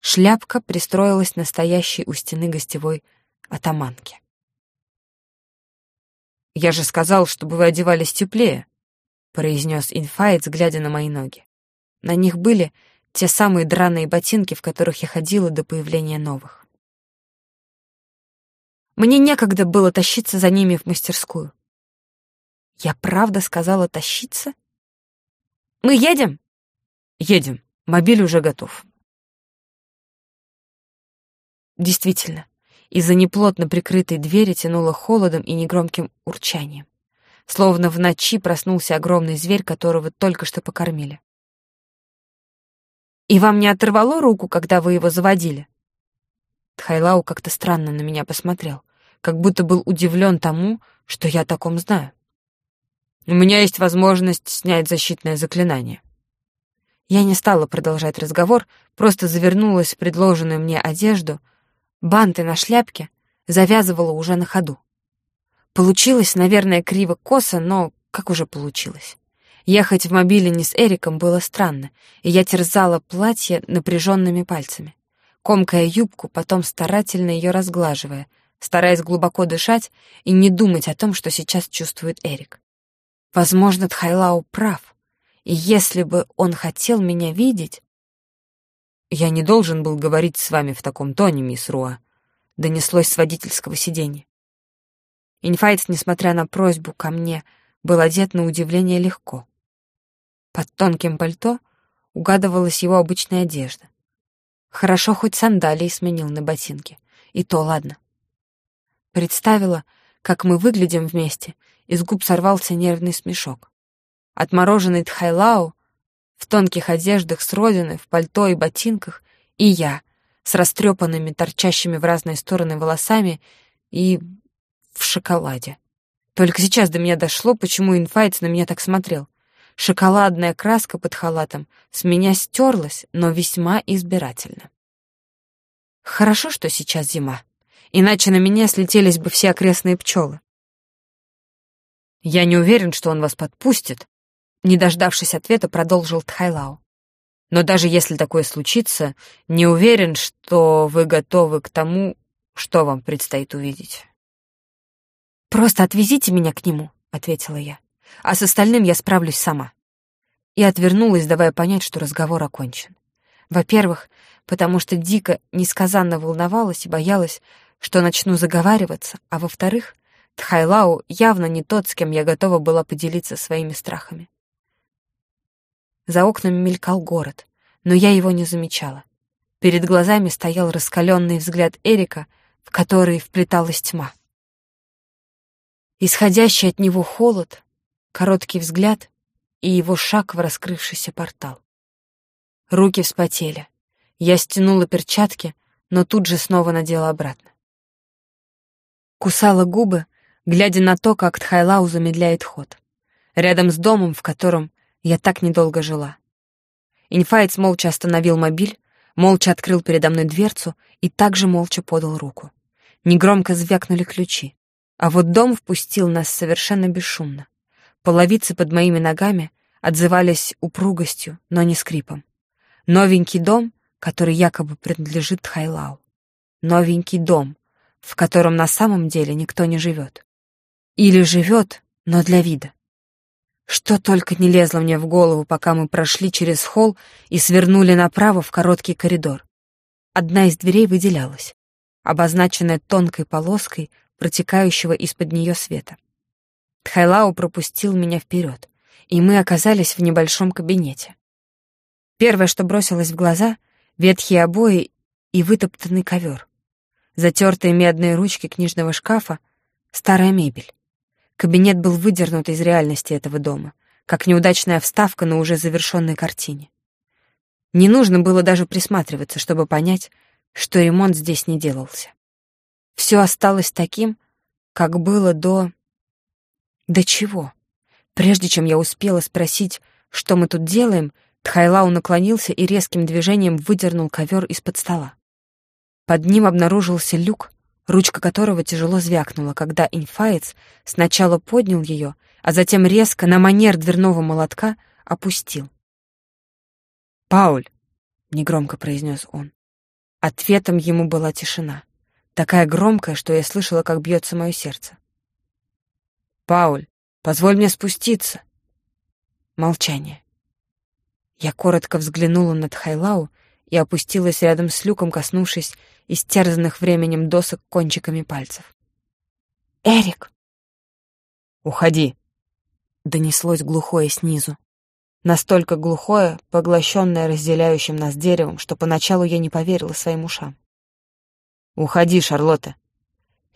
Шляпка пристроилась на стоящей у стены гостевой атаманке. «Я же сказал, чтобы вы одевались теплее», — произнес инфаец, глядя на мои ноги. На них были те самые драные ботинки, в которых я ходила до появления новых. Мне некогда было тащиться за ними в мастерскую. Я правда сказала тащиться? «Мы едем?» «Едем. Мобиль уже готов». Действительно, из-за неплотно прикрытой двери тянуло холодом и негромким урчанием. Словно в ночи проснулся огромный зверь, которого только что покормили. «И вам не оторвало руку, когда вы его заводили?» Тхайлау как-то странно на меня посмотрел, как будто был удивлен тому, что я о таком знаю. «У меня есть возможность снять защитное заклинание». Я не стала продолжать разговор, просто завернулась в предложенную мне одежду — Банты на шляпке завязывала уже на ходу. Получилось, наверное, криво-косо, но как уже получилось. Ехать в мобиле не с Эриком было странно, и я терзала платье напряженными пальцами, комкая юбку, потом старательно ее разглаживая, стараясь глубоко дышать и не думать о том, что сейчас чувствует Эрик. Возможно, Тхайлау прав, и если бы он хотел меня видеть, «Я не должен был говорить с вами в таком тоне, мисс Руа», — донеслось с водительского сиденья. Инфайт, несмотря на просьбу ко мне, был одет на удивление легко. Под тонким пальто угадывалась его обычная одежда. Хорошо хоть сандалии сменил на ботинки, и то ладно. Представила, как мы выглядим вместе, из губ сорвался нервный смешок. Отмороженный Тхайлау в тонких одеждах с родины, в пальто и ботинках, и я, с растрепанными, торчащими в разные стороны волосами и в шоколаде. Только сейчас до меня дошло, почему инфайт на меня так смотрел. Шоколадная краска под халатом с меня стерлась, но весьма избирательно. Хорошо, что сейчас зима, иначе на меня слетелись бы все окрестные пчелы. Я не уверен, что он вас подпустит, не дождавшись ответа, продолжил Тхайлау. Но даже если такое случится, не уверен, что вы готовы к тому, что вам предстоит увидеть. «Просто отвезите меня к нему», — ответила я. «А с остальным я справлюсь сама». И отвернулась, давая понять, что разговор окончен. Во-первых, потому что дико несказанно волновалась и боялась, что начну заговариваться, а во-вторых, Тхайлау явно не тот, с кем я готова была поделиться своими страхами. За окнами мелькал город, но я его не замечала. Перед глазами стоял раскаленный взгляд Эрика, в который вплеталась тьма. Исходящий от него холод, короткий взгляд и его шаг в раскрывшийся портал. Руки вспотели. Я стянула перчатки, но тут же снова надела обратно. Кусала губы, глядя на то, как Тхайлау замедляет ход. Рядом с домом, в котором я так недолго жила. Инфайц молча остановил мобиль, молча открыл передо мной дверцу и также молча подал руку. Негромко звякнули ключи. А вот дом впустил нас совершенно бесшумно. Половицы под моими ногами отзывались упругостью, но не скрипом. Новенький дом, который якобы принадлежит Хайлау. Новенький дом, в котором на самом деле никто не живет. Или живет, но для вида. Что только не лезло мне в голову, пока мы прошли через холл и свернули направо в короткий коридор. Одна из дверей выделялась, обозначенная тонкой полоской протекающего из-под нее света. Тхайлау пропустил меня вперед, и мы оказались в небольшом кабинете. Первое, что бросилось в глаза — ветхие обои и вытоптанный ковер. Затертые медные ручки книжного шкафа, старая мебель. Кабинет был выдернут из реальности этого дома, как неудачная вставка на уже завершенной картине. Не нужно было даже присматриваться, чтобы понять, что ремонт здесь не делался. Все осталось таким, как было до... До чего? Прежде чем я успела спросить, что мы тут делаем, Тхайлау наклонился и резким движением выдернул ковер из-под стола. Под ним обнаружился люк, ручка которого тяжело звякнула, когда инфаец сначала поднял ее, а затем резко, на манер дверного молотка, опустил. «Пауль!» — негромко произнес он. Ответом ему была тишина такая громкая, что я слышала, как бьется мое сердце. «Пауль, позволь мне спуститься!» Молчание. Я коротко взглянула на Тхайлау и опустилась рядом с люком, коснувшись истерзанных временем досок кончиками пальцев. «Эрик!» «Уходи!» — донеслось глухое снизу. Настолько глухое, поглощенное разделяющим нас деревом, что поначалу я не поверила своим ушам. Уходи, Шарлотта.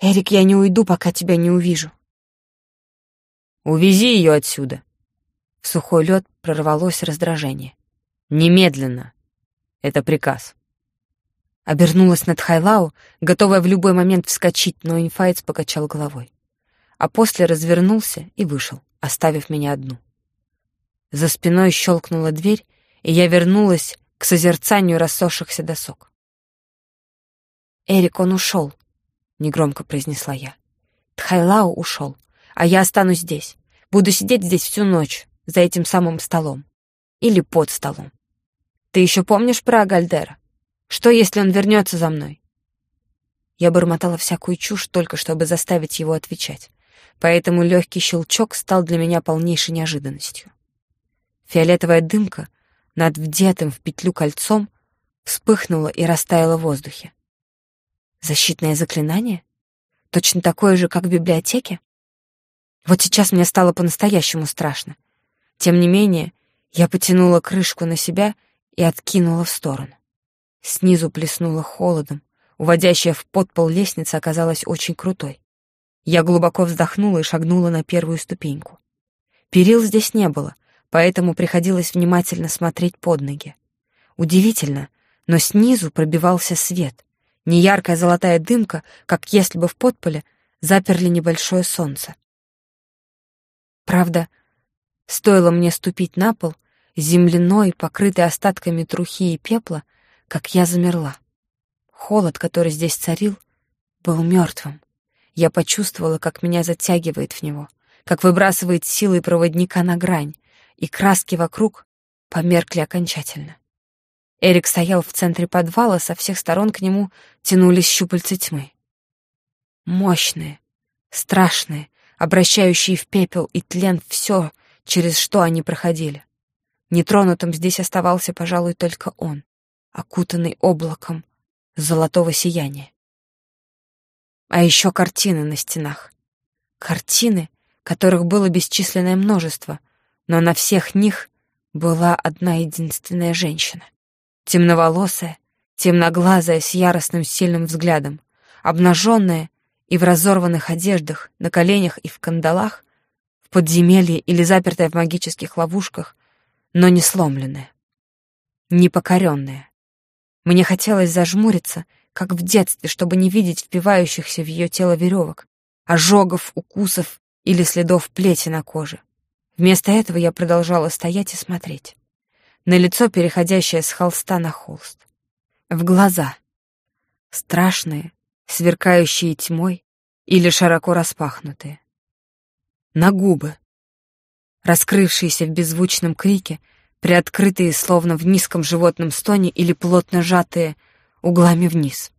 Эрик, я не уйду, пока тебя не увижу. Увези ее отсюда. В сухой лед прорвалось раздражение. Немедленно. Это приказ. Обернулась над Хайлау, готовая в любой момент вскочить, но Инфайц покачал головой. А после развернулся и вышел, оставив меня одну. За спиной щелкнула дверь, и я вернулась к созерцанию рассохшихся досок. «Эрик, он ушел», — негромко произнесла я. «Тхайлау ушел, а я останусь здесь. Буду сидеть здесь всю ночь, за этим самым столом. Или под столом. Ты еще помнишь про Агальдера? Что, если он вернется за мной?» Я бормотала всякую чушь только, чтобы заставить его отвечать, поэтому легкий щелчок стал для меня полнейшей неожиданностью. Фиолетовая дымка над вдетым в петлю кольцом вспыхнула и растаяла в воздухе. Защитное заклинание? Точно такое же, как в библиотеке? Вот сейчас мне стало по-настоящему страшно. Тем не менее, я потянула крышку на себя и откинула в сторону. Снизу плеснуло холодом. Уводящая в подпол лестница оказалась очень крутой. Я глубоко вздохнула и шагнула на первую ступеньку. Перил здесь не было, поэтому приходилось внимательно смотреть под ноги. Удивительно, но снизу пробивался свет, неяркая золотая дымка, как если бы в подполе заперли небольшое солнце. Правда, стоило мне ступить на пол, земляной, покрытый остатками трухи и пепла, как я замерла. Холод, который здесь царил, был мертвым. Я почувствовала, как меня затягивает в него, как выбрасывает силы проводника на грань, и краски вокруг померкли окончательно. Эрик стоял в центре подвала, со всех сторон к нему тянулись щупальца тьмы. Мощные, страшные, обращающие в пепел и тлен все, через что они проходили. Нетронутым здесь оставался, пожалуй, только он, окутанный облаком золотого сияния. А еще картины на стенах. Картины, которых было бесчисленное множество, но на всех них была одна единственная женщина темноволосая, темноглазая, с яростным сильным взглядом, обнаженная и в разорванных одеждах, на коленях и в кандалах, в подземелье или запертая в магических ловушках, но не сломленная, не покоренная. Мне хотелось зажмуриться, как в детстве, чтобы не видеть впивающихся в ее тело веревок, ожогов, укусов или следов плети на коже. Вместо этого я продолжала стоять и смотреть. На лицо, переходящее с холста на холст. В глаза. Страшные, сверкающие тьмой или широко распахнутые. На губы, раскрывшиеся в беззвучном крике, приоткрытые словно в низком животном стоне или плотно сжатые углами вниз.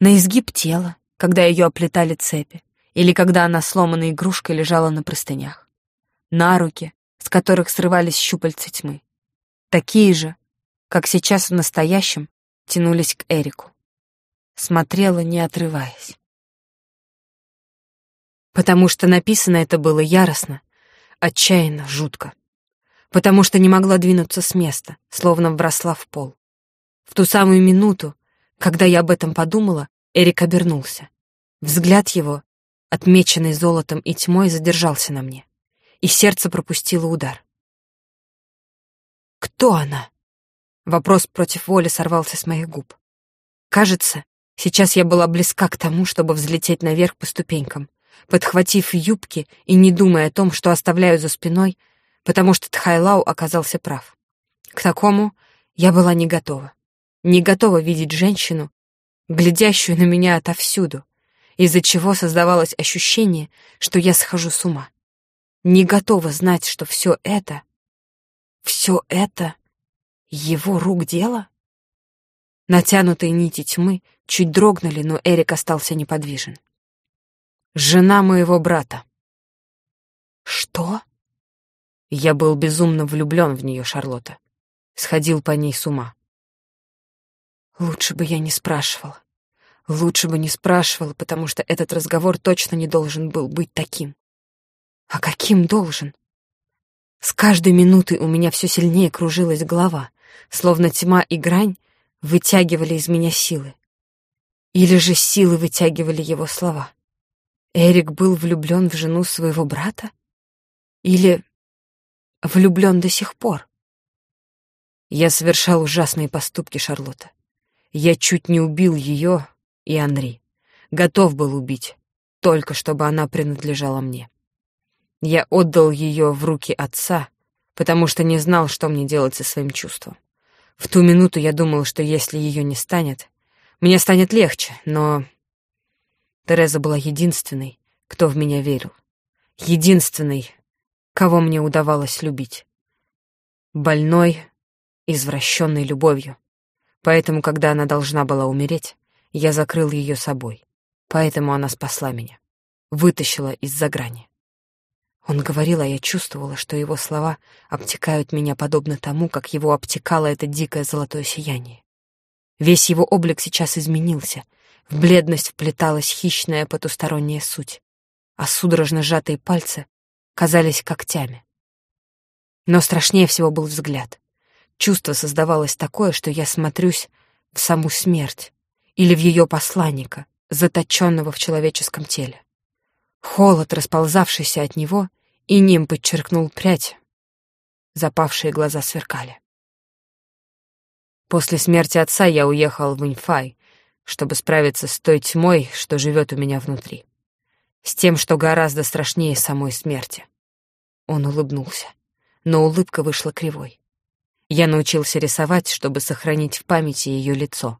На изгиб тела, когда ее оплетали цепи, или когда она сломанной игрушкой лежала на простынях. На руки, с которых срывались щупальца тьмы. Такие же, как сейчас в настоящем, тянулись к Эрику. Смотрела, не отрываясь. Потому что написано это было яростно, отчаянно, жутко. Потому что не могла двинуться с места, словно вросла в пол. В ту самую минуту, когда я об этом подумала, Эрик обернулся. Взгляд его, отмеченный золотом и тьмой, задержался на мне, и сердце пропустило удар. «Кто она?» Вопрос против воли сорвался с моих губ. Кажется, сейчас я была близка к тому, чтобы взлететь наверх по ступенькам, подхватив юбки и не думая о том, что оставляю за спиной, потому что Тхайлау оказался прав. К такому я была не готова. Не готова видеть женщину, глядящую на меня отовсюду, из-за чего создавалось ощущение, что я схожу с ума. Не готова знать, что все это, все это его рук дело? Натянутые нити тьмы чуть дрогнули, но Эрик остался неподвижен. «Жена моего брата». «Что?» Я был безумно влюблен в нее, Шарлотта. Сходил по ней с ума. Лучше бы я не спрашивала. Лучше бы не спрашивала, потому что этот разговор точно не должен был быть таким. А каким должен? С каждой минутой у меня все сильнее кружилась голова, словно тьма и грань вытягивали из меня силы. Или же силы вытягивали его слова. Эрик был влюблен в жену своего брата? Или влюблен до сих пор? Я совершал ужасные поступки, Шарлотта. Я чуть не убил ее и Анри. Готов был убить, только чтобы она принадлежала мне. Я отдал ее в руки отца, потому что не знал, что мне делать со своим чувством. В ту минуту я думал, что если ее не станет, мне станет легче, но Тереза была единственной, кто в меня верил. Единственной, кого мне удавалось любить. Больной, извращенной любовью. Поэтому, когда она должна была умереть, я закрыл ее собой. Поэтому она спасла меня. Вытащила из-за грани. Он говорил, а я чувствовала, что его слова обтекают меня подобно тому, как его обтекало это дикое золотое сияние. Весь его облик сейчас изменился. В бледность вплеталась хищная потусторонняя суть, а судорожно сжатые пальцы казались когтями. Но страшнее всего был взгляд. Чувство создавалось такое, что я смотрюсь в саму смерть или в ее посланника, заточенного в человеческом теле. Холод, расползавшийся от него, и ним подчеркнул прядь. Запавшие глаза сверкали. После смерти отца я уехал в Инфай, чтобы справиться с той тьмой, что живет у меня внутри. С тем, что гораздо страшнее самой смерти. Он улыбнулся, но улыбка вышла кривой. Я научился рисовать, чтобы сохранить в памяти ее лицо,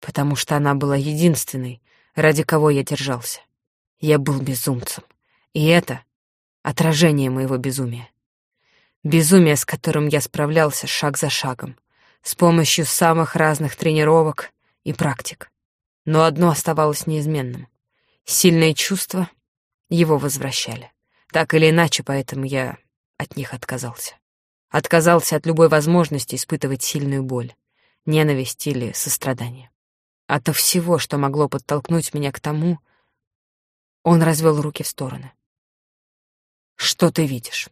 потому что она была единственной, ради кого я держался. Я был безумцем, и это — отражение моего безумия. Безумие, с которым я справлялся шаг за шагом, с помощью самых разных тренировок и практик. Но одно оставалось неизменным. Сильные чувства его возвращали. Так или иначе, поэтому я от них отказался. Отказался от любой возможности испытывать сильную боль, ненависть или сострадание. Ото всего, что могло подтолкнуть меня к тому, он развел руки в стороны. «Что ты видишь?»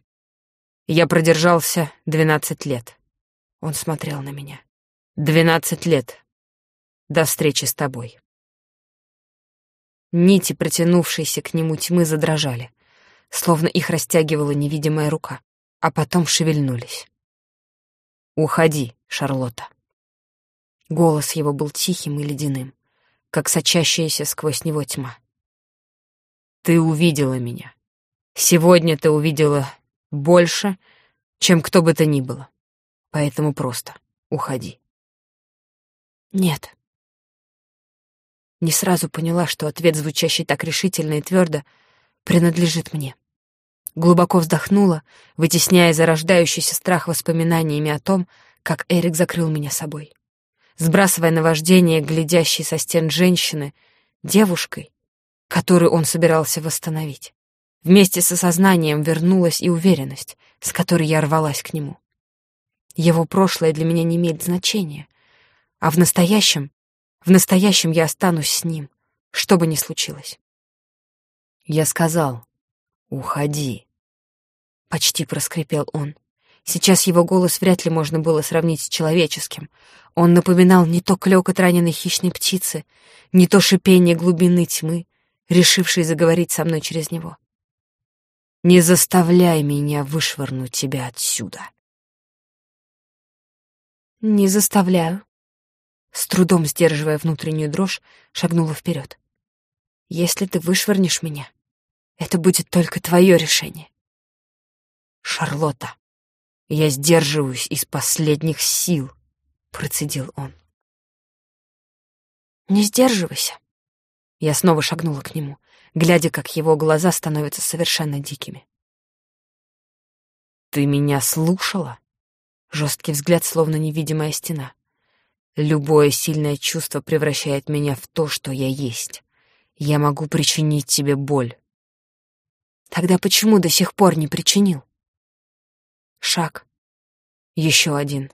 Я продержался двенадцать лет. Он смотрел на меня. Двенадцать лет, до встречи с тобой. Нити, протянувшиеся к нему тьмы, задрожали, словно их растягивала невидимая рука, а потом шевельнулись. «Уходи, Шарлотта». Голос его был тихим и ледяным, как сочащаяся сквозь него тьма. «Ты увидела меня. Сегодня ты увидела больше, чем кто бы то ни было. Поэтому просто уходи». «Нет», не сразу поняла, что ответ, звучащий так решительно и твердо, принадлежит мне. Глубоко вздохнула, вытесняя зарождающийся страх воспоминаниями о том, как Эрик закрыл меня собой. Сбрасывая наваждение, глядящей со стен женщины, девушкой, которую он собирался восстановить. Вместе с осознанием вернулась и уверенность, с которой я рвалась к нему. Его прошлое для меня не имеет значения, а в настоящем в настоящем я останусь с ним, что бы ни случилось. Я сказал, уходи. Почти проскрипел он. Сейчас его голос вряд ли можно было сравнить с человеческим. Он напоминал не то клёкот раненой хищной птицы, не то шипение глубины тьмы, решившей заговорить со мной через него. «Не заставляй меня вышвырнуть тебя отсюда!» «Не заставляю», с трудом сдерживая внутреннюю дрожь, шагнула вперед. «Если ты вышвырнешь меня, это будет только твое решение». «Шарлотта, я сдерживаюсь из последних сил», — процедил он. «Не сдерживайся». Я снова шагнула к нему, глядя, как его глаза становятся совершенно дикими. «Ты меня слушала?» Жесткий взгляд, словно невидимая стена. Любое сильное чувство превращает меня в то, что я есть. Я могу причинить тебе боль. Тогда почему до сих пор не причинил? Шаг. Еще один.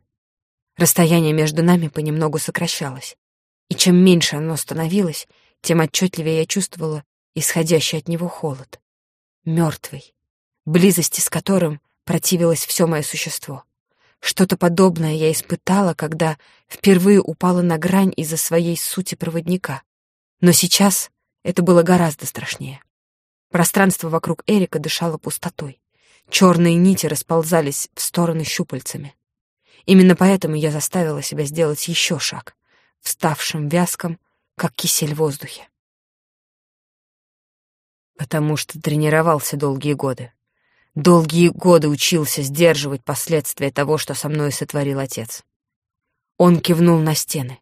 Расстояние между нами понемногу сокращалось. И чем меньше оно становилось, тем отчетливее я чувствовала исходящий от него холод. Мертвый, близости с которым противилось все мое существо. Что-то подобное я испытала, когда впервые упала на грань из-за своей сути проводника. Но сейчас это было гораздо страшнее. Пространство вокруг Эрика дышало пустотой. Черные нити расползались в стороны щупальцами. Именно поэтому я заставила себя сделать еще шаг, вставшим вязком, как кисель в воздухе. Потому что тренировался долгие годы. Долгие годы учился сдерживать последствия того, что со мной сотворил отец. Он кивнул на стены.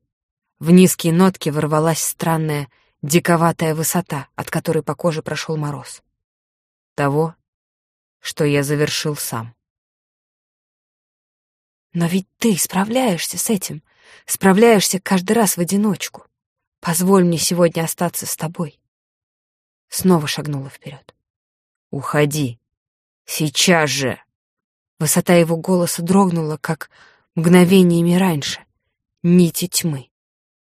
В низкие нотки ворвалась странная, диковатая высота, от которой по коже прошел мороз. Того, что я завершил сам. Но ведь ты справляешься с этим, справляешься каждый раз в одиночку. Позволь мне сегодня остаться с тобой. Снова шагнула вперед. Уходи. Сейчас же!» Высота его голоса дрогнула, как мгновениями раньше. Нити тьмы.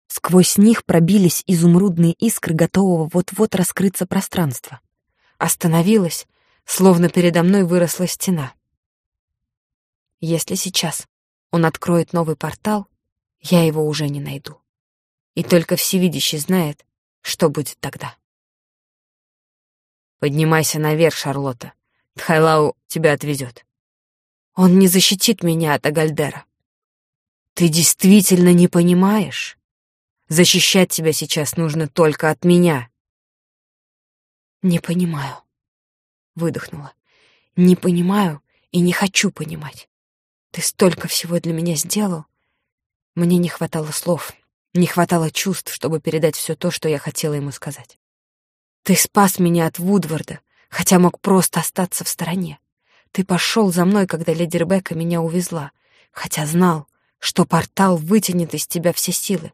Сквозь них пробились изумрудные искры, готового вот-вот раскрыться пространства. Остановилась, словно передо мной выросла стена. Если сейчас он откроет новый портал, я его уже не найду. И только всевидящий знает, что будет тогда. Поднимайся наверх, Шарлотта. Тхайлау тебя отвезет. Он не защитит меня от Агальдера. Ты действительно не понимаешь? Защищать тебя сейчас нужно только от меня. Не понимаю. Выдохнула. Не понимаю и не хочу понимать. Ты столько всего для меня сделал. Мне не хватало слов, не хватало чувств, чтобы передать все то, что я хотела ему сказать. Ты спас меня от Вудварда, хотя мог просто остаться в стороне. Ты пошел за мной, когда леди Ребекка меня увезла, хотя знал, что портал вытянет из тебя все силы.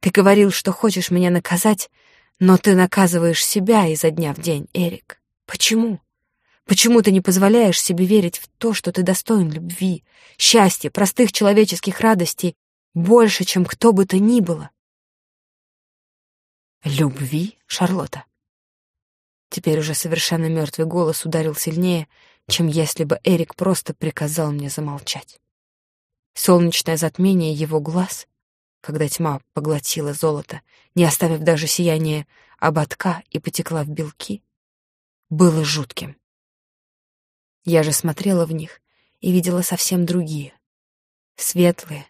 Ты говорил, что хочешь меня наказать, но ты наказываешь себя изо дня в день, Эрик. Почему? Почему ты не позволяешь себе верить в то, что ты достоин любви, счастья, простых человеческих радостей больше, чем кто бы то ни было? Любви, Шарлотта? Теперь уже совершенно мертвый голос ударил сильнее, чем если бы Эрик просто приказал мне замолчать. Солнечное затмение его глаз когда тьма поглотила золото, не оставив даже сияния ободка и потекла в белки, было жутким. Я же смотрела в них и видела совсем другие. Светлые,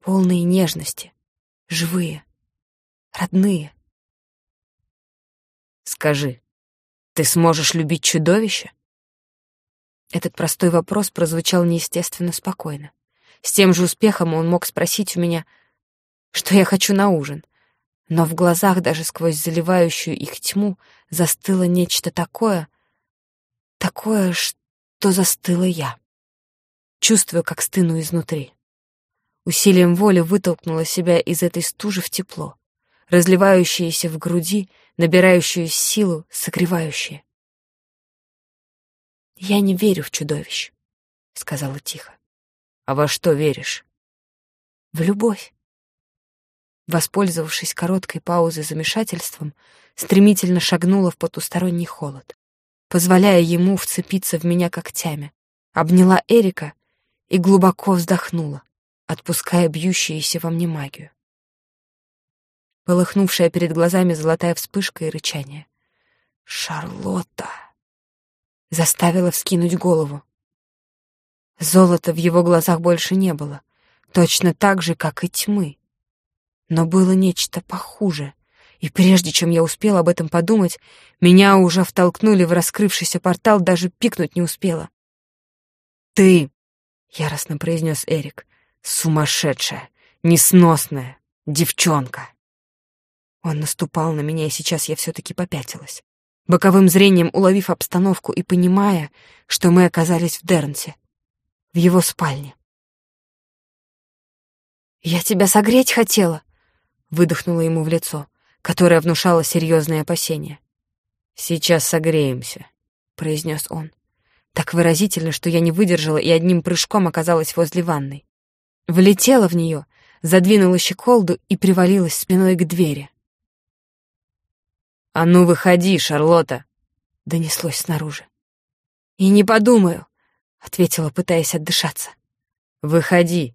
полные нежности, живые, родные. Скажи, ты сможешь любить чудовище? Этот простой вопрос прозвучал неестественно спокойно. С тем же успехом он мог спросить у меня, что я хочу на ужин. Но в глазах, даже сквозь заливающую их тьму, застыло нечто такое, такое, что застыла я. Чувствую, как стыну изнутри. Усилием воли вытолкнула себя из этой стужи в тепло, разливающееся в груди, набирающее силу, согревающее. «Я не верю в чудовищ», — сказала тихо. «А во что веришь?» «В любовь». Воспользовавшись короткой паузой замешательством, стремительно шагнула в потусторонний холод, позволяя ему вцепиться в меня когтями, обняла Эрика и глубоко вздохнула, отпуская бьющуюся во мне магию. Полыхнувшая перед глазами золотая вспышка и рычание. «Шарлотта!» заставила вскинуть голову. Золота в его глазах больше не было, точно так же, как и тьмы. Но было нечто похуже, и прежде чем я успела об этом подумать, меня уже втолкнули в раскрывшийся портал, даже пикнуть не успела. «Ты!» — яростно произнес Эрик. «Сумасшедшая, несносная девчонка!» Он наступал на меня, и сейчас я все-таки попятилась боковым зрением уловив обстановку и понимая, что мы оказались в Дернсе, в его спальне. «Я тебя согреть хотела», — выдохнула ему в лицо, которое внушало серьезные опасения. «Сейчас согреемся», — произнес он. Так выразительно, что я не выдержала и одним прыжком оказалась возле ванной. Влетела в нее, задвинула щеколду и привалилась спиной к двери. «А ну, выходи, Шарлотта!» — донеслось снаружи. «И не подумаю», — ответила, пытаясь отдышаться. «Выходи,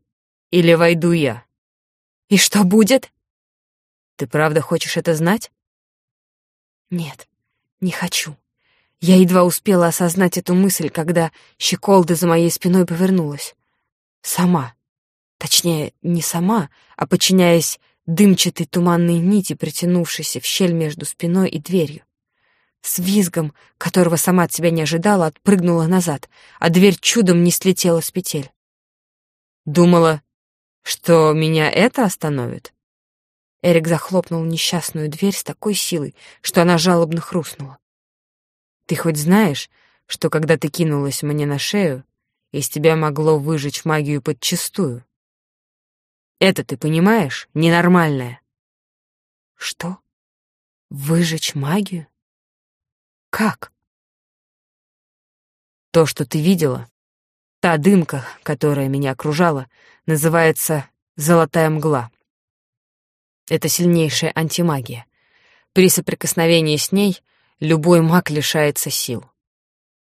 или войду я». «И что будет?» «Ты правда хочешь это знать?» «Нет, не хочу». Я едва успела осознать эту мысль, когда щеколда за моей спиной повернулась. Сама. Точнее, не сама, а подчиняясь дымчатой туманной нити, притянувшейся в щель между спиной и дверью. С визгом, которого сама от себя не ожидала, отпрыгнула назад, а дверь чудом не слетела с петель. «Думала, что меня это остановит?» Эрик захлопнул несчастную дверь с такой силой, что она жалобно хрустнула. «Ты хоть знаешь, что когда ты кинулась мне на шею, из тебя могло выжечь магию подчистую?» Это ты понимаешь? Ненормальное. Что? Выжечь магию? Как? То, что ты видела, та дымка, которая меня окружала, называется «золотая мгла». Это сильнейшая антимагия. При соприкосновении с ней любой маг лишается сил.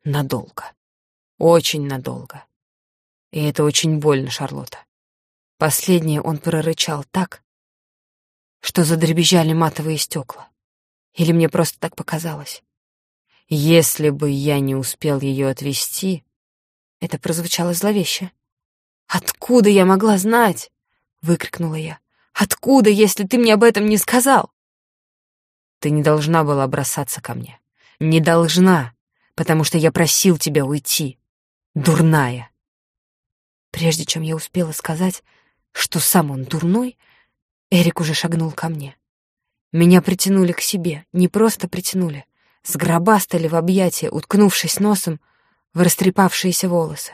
Надолго. Очень надолго. И это очень больно, Шарлотта. Последнее он прорычал так, что задребезжали матовые стекла. Или мне просто так показалось. Если бы я не успел ее отвести, это прозвучало зловеще. «Откуда я могла знать?» — выкрикнула я. «Откуда, если ты мне об этом не сказал?» «Ты не должна была бросаться ко мне. Не должна, потому что я просил тебя уйти. Дурная!» Прежде чем я успела сказать, что сам он дурной, Эрик уже шагнул ко мне. Меня притянули к себе, не просто притянули, сгробастали в объятия, уткнувшись носом в растрепавшиеся волосы.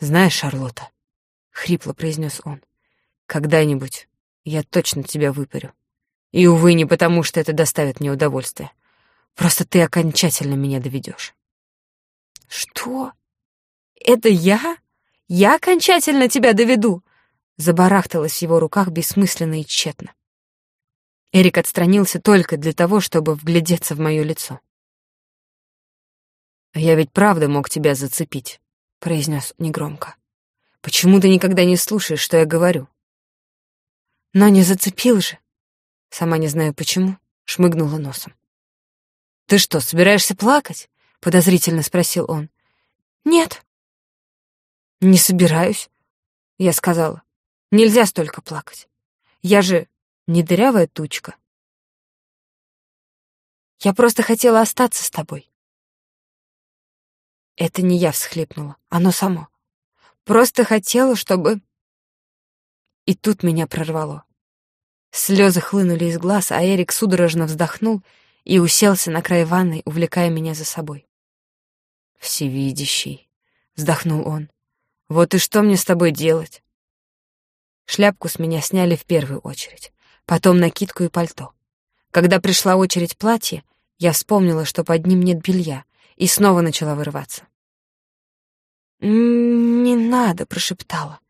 «Знаешь, Шарлотта», — хрипло произнес он, — «когда-нибудь я точно тебя выпарю. И, увы, не потому, что это доставит мне удовольствие. Просто ты окончательно меня доведешь». «Что? Это я?» Я окончательно тебя доведу!» Забарахталась в его руках бессмысленно и тщетно. Эрик отстранился только для того, чтобы вглядеться в мое лицо. «Я ведь правда мог тебя зацепить», — произнес негромко. «Почему ты никогда не слушаешь, что я говорю?» Но не зацепил же. Сама не знаю почему, шмыгнула носом. «Ты что, собираешься плакать?» — подозрительно спросил он. «Нет». «Не собираюсь», — я сказала. «Нельзя столько плакать. Я же не дырявая тучка. Я просто хотела остаться с тобой». Это не я всхлипнула, оно само. Просто хотела, чтобы... И тут меня прорвало. Слезы хлынули из глаз, а Эрик судорожно вздохнул и уселся на край ванной, увлекая меня за собой. «Всевидящий», — вздохнул он, — «вот и что мне с тобой делать?» Шляпку с меня сняли в первую очередь, потом накидку и пальто. Когда пришла очередь платья, я вспомнила, что под ним нет белья, и снова начала вырываться. «Не надо», — прошептала,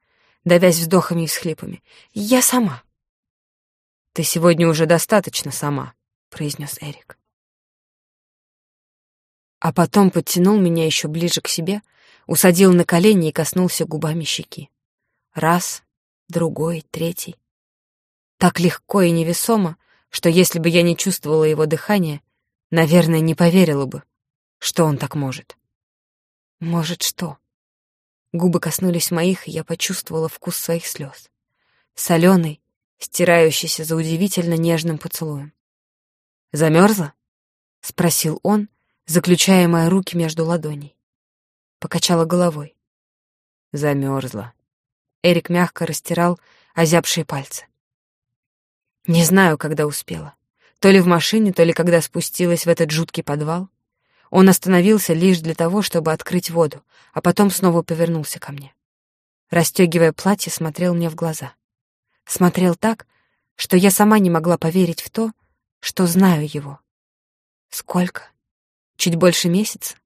давясь вздохами и всхлипами. «Я сама». «Ты сегодня уже достаточно сама», — произнес Эрик. А потом подтянул меня еще ближе к себе, усадил на колени и коснулся губами щеки. Раз, другой, третий. Так легко и невесомо, что если бы я не чувствовала его дыхания, наверное, не поверила бы, что он так может. Может, что? Губы коснулись моих, и я почувствовала вкус своих слез. Соленый, стирающийся за удивительно нежным поцелуем. «Замерзла?» — спросил он, заключая мои руки между ладоней. Покачала головой. Замерзла. Эрик мягко растирал озябшие пальцы. Не знаю, когда успела. То ли в машине, то ли когда спустилась в этот жуткий подвал. Он остановился лишь для того, чтобы открыть воду, а потом снова повернулся ко мне. Растёгивая платье, смотрел мне в глаза. Смотрел так, что я сама не могла поверить в то, что знаю его. Сколько? Чуть больше месяца?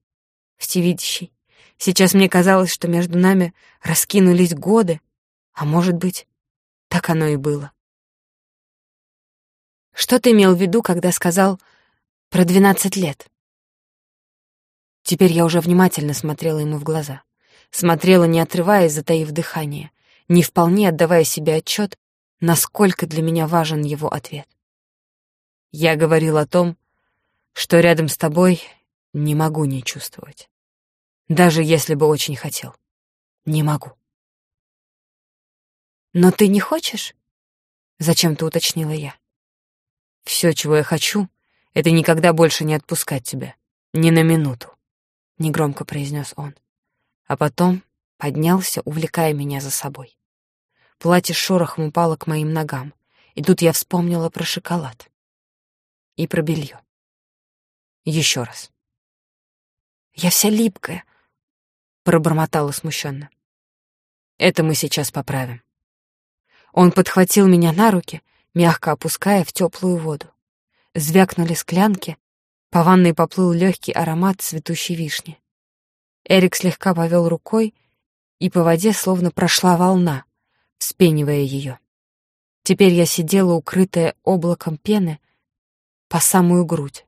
Всевидящий. Сейчас мне казалось, что между нами раскинулись годы, а может быть, так оно и было. Что ты имел в виду, когда сказал про двенадцать лет? Теперь я уже внимательно смотрела ему в глаза. Смотрела, не отрываясь, затаив дыхание, не вполне отдавая себе отчет, насколько для меня важен его ответ. Я говорил о том, что рядом с тобой не могу не чувствовать. Даже если бы очень хотел. Не могу. «Но ты не хочешь?» — зачем-то уточнила я. «Все, чего я хочу, — это никогда больше не отпускать тебя. Ни на минуту. — негромко произнес он. А потом поднялся, увлекая меня за собой. Платье шорохом упало к моим ногам, и тут я вспомнила про шоколад. И про белье. Еще раз. «Я вся липкая», — пробормотала смущенно. «Это мы сейчас поправим». Он подхватил меня на руки, мягко опуская в теплую воду. Звякнули склянки, по ванной поплыл легкий аромат цветущей вишни. Эрик слегка повел рукой, и по воде словно прошла волна, вспенивая ее. Теперь я сидела, укрытая облаком пены, по самую грудь.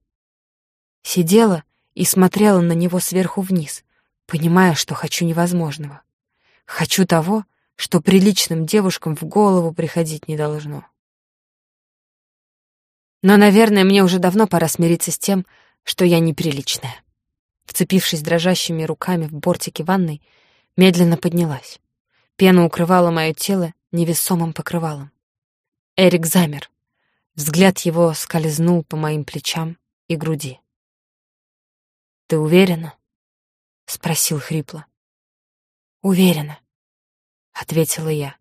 Сидела и смотрела на него сверху вниз, понимая, что хочу невозможного. Хочу того, что приличным девушкам в голову приходить не должно. Но, наверное, мне уже давно пора смириться с тем, что я неприличная. Вцепившись дрожащими руками в бортики ванной, медленно поднялась. Пена укрывала мое тело невесомым покрывалом. Эрик замер. Взгляд его скользнул по моим плечам и груди. «Ты уверена?» — спросил хрипло. «Уверена», — ответила я,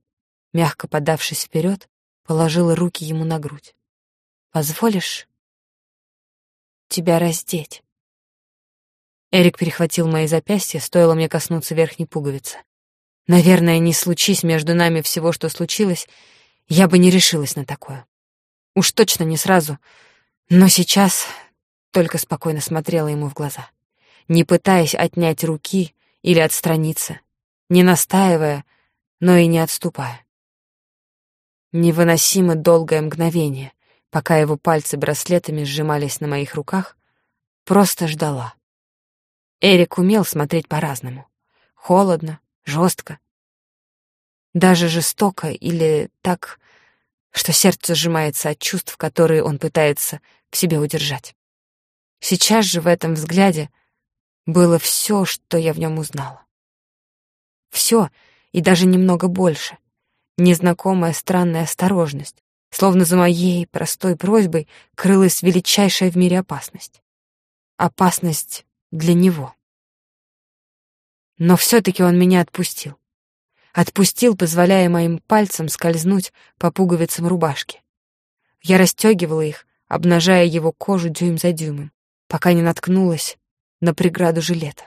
мягко подавшись вперед, положила руки ему на грудь. Позволишь тебя раздеть?» Эрик перехватил мои запястья, стоило мне коснуться верхней пуговицы. Наверное, не случись между нами всего, что случилось, я бы не решилась на такое. Уж точно не сразу, но сейчас только спокойно смотрела ему в глаза, не пытаясь отнять руки или отстраниться, не настаивая, но и не отступая. Невыносимо долгое мгновение, пока его пальцы браслетами сжимались на моих руках, просто ждала. Эрик умел смотреть по-разному. Холодно, жестко, даже жестоко или так что сердце сжимается от чувств, которые он пытается в себе удержать. Сейчас же в этом взгляде было все, что я в нем узнала. Все и даже немного больше. Незнакомая странная осторожность, словно за моей простой просьбой крылась величайшая в мире опасность. Опасность для него. Но все-таки он меня отпустил. Отпустил, позволяя моим пальцам скользнуть по пуговицам рубашки. Я расстегивала их, обнажая его кожу дюйм за дюймом, пока не наткнулась на преграду жилета.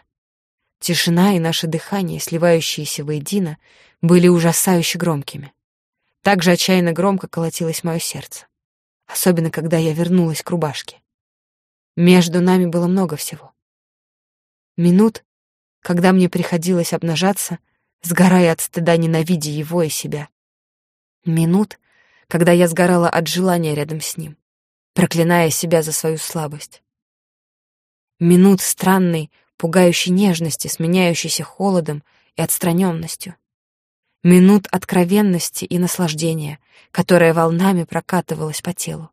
Тишина и наше дыхание, сливающиеся воедино, были ужасающе громкими. Так же отчаянно громко колотилось мое сердце. Особенно, когда я вернулась к рубашке. Между нами было много всего. Минут, когда мне приходилось обнажаться, сгорая от стыда, ненавидя его и себя. Минут, когда я сгорала от желания рядом с ним, проклиная себя за свою слабость. Минут странной, пугающей нежности, сменяющейся холодом и отстраненностью. Минут откровенности и наслаждения, которая волнами прокатывалась по телу.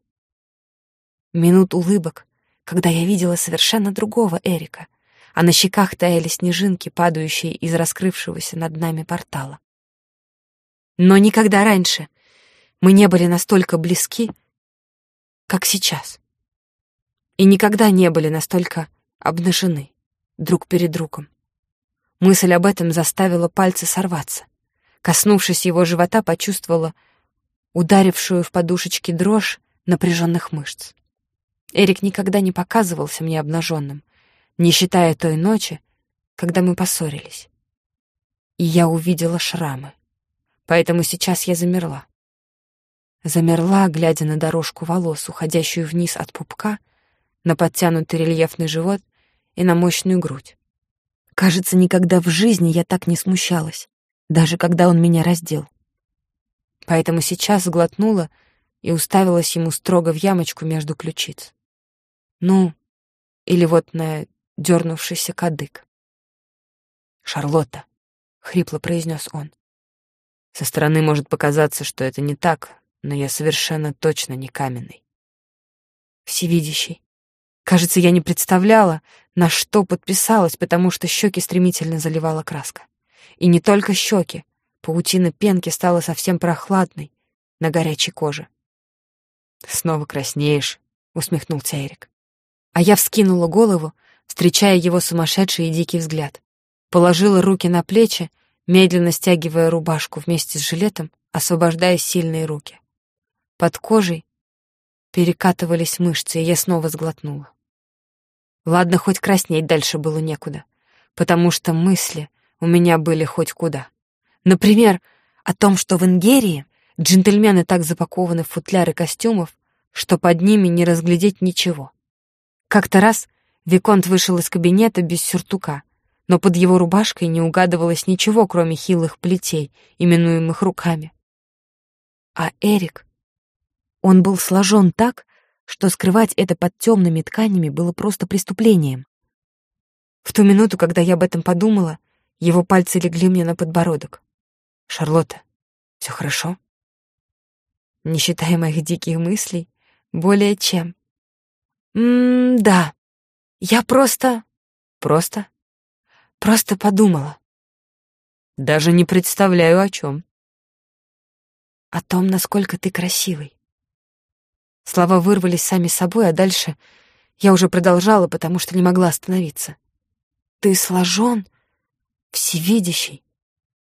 Минут улыбок, когда я видела совершенно другого Эрика, а на щеках таяли снежинки, падающие из раскрывшегося над нами портала. Но никогда раньше мы не были настолько близки, как сейчас. И никогда не были настолько обнажены друг перед другом. Мысль об этом заставила пальцы сорваться. Коснувшись его живота, почувствовала ударившую в подушечки дрожь напряженных мышц. Эрик никогда не показывался мне обнаженным, не считая той ночи, когда мы поссорились. И я увидела шрамы. Поэтому сейчас я замерла. Замерла, глядя на дорожку волос, уходящую вниз от пупка, на подтянутый рельефный живот и на мощную грудь. Кажется, никогда в жизни я так не смущалась, даже когда он меня раздел. Поэтому сейчас сглотнула и уставилась ему строго в ямочку между ключиц. Ну, или вот на дернувшийся кадык. «Шарлотта», — хрипло произнес он. «Со стороны может показаться, что это не так, но я совершенно точно не каменный». Всевидящий. Кажется, я не представляла, на что подписалась, потому что щеки стремительно заливала краска. И не только щеки. Паутина пенки стала совсем прохладной на горячей коже. «Снова краснеешь», — усмехнулся Эрик. А я вскинула голову, встречая его сумасшедший и дикий взгляд. Положила руки на плечи, медленно стягивая рубашку вместе с жилетом, освобождая сильные руки. Под кожей перекатывались мышцы, и я снова сглотнула. Ладно, хоть краснеть дальше было некуда, потому что мысли у меня были хоть куда. Например, о том, что в Ингерии джентльмены так запакованы в футляры костюмов, что под ними не разглядеть ничего. Как-то раз Виконт вышел из кабинета без сюртука, но под его рубашкой не угадывалось ничего, кроме хилых плетей, именуемых руками. А Эрик, он был сложен так, что скрывать это под темными тканями было просто преступлением. В ту минуту, когда я об этом подумала, его пальцы легли мне на подбородок. «Шарлотта, все хорошо?» Не считая моих диких мыслей, более чем. «М-да», я просто... Просто? Просто подумала. Даже не представляю, о чем. О том, насколько ты красивый. Слова вырвались сами собой, а дальше я уже продолжала, потому что не могла остановиться. Ты сложен, всевидящий.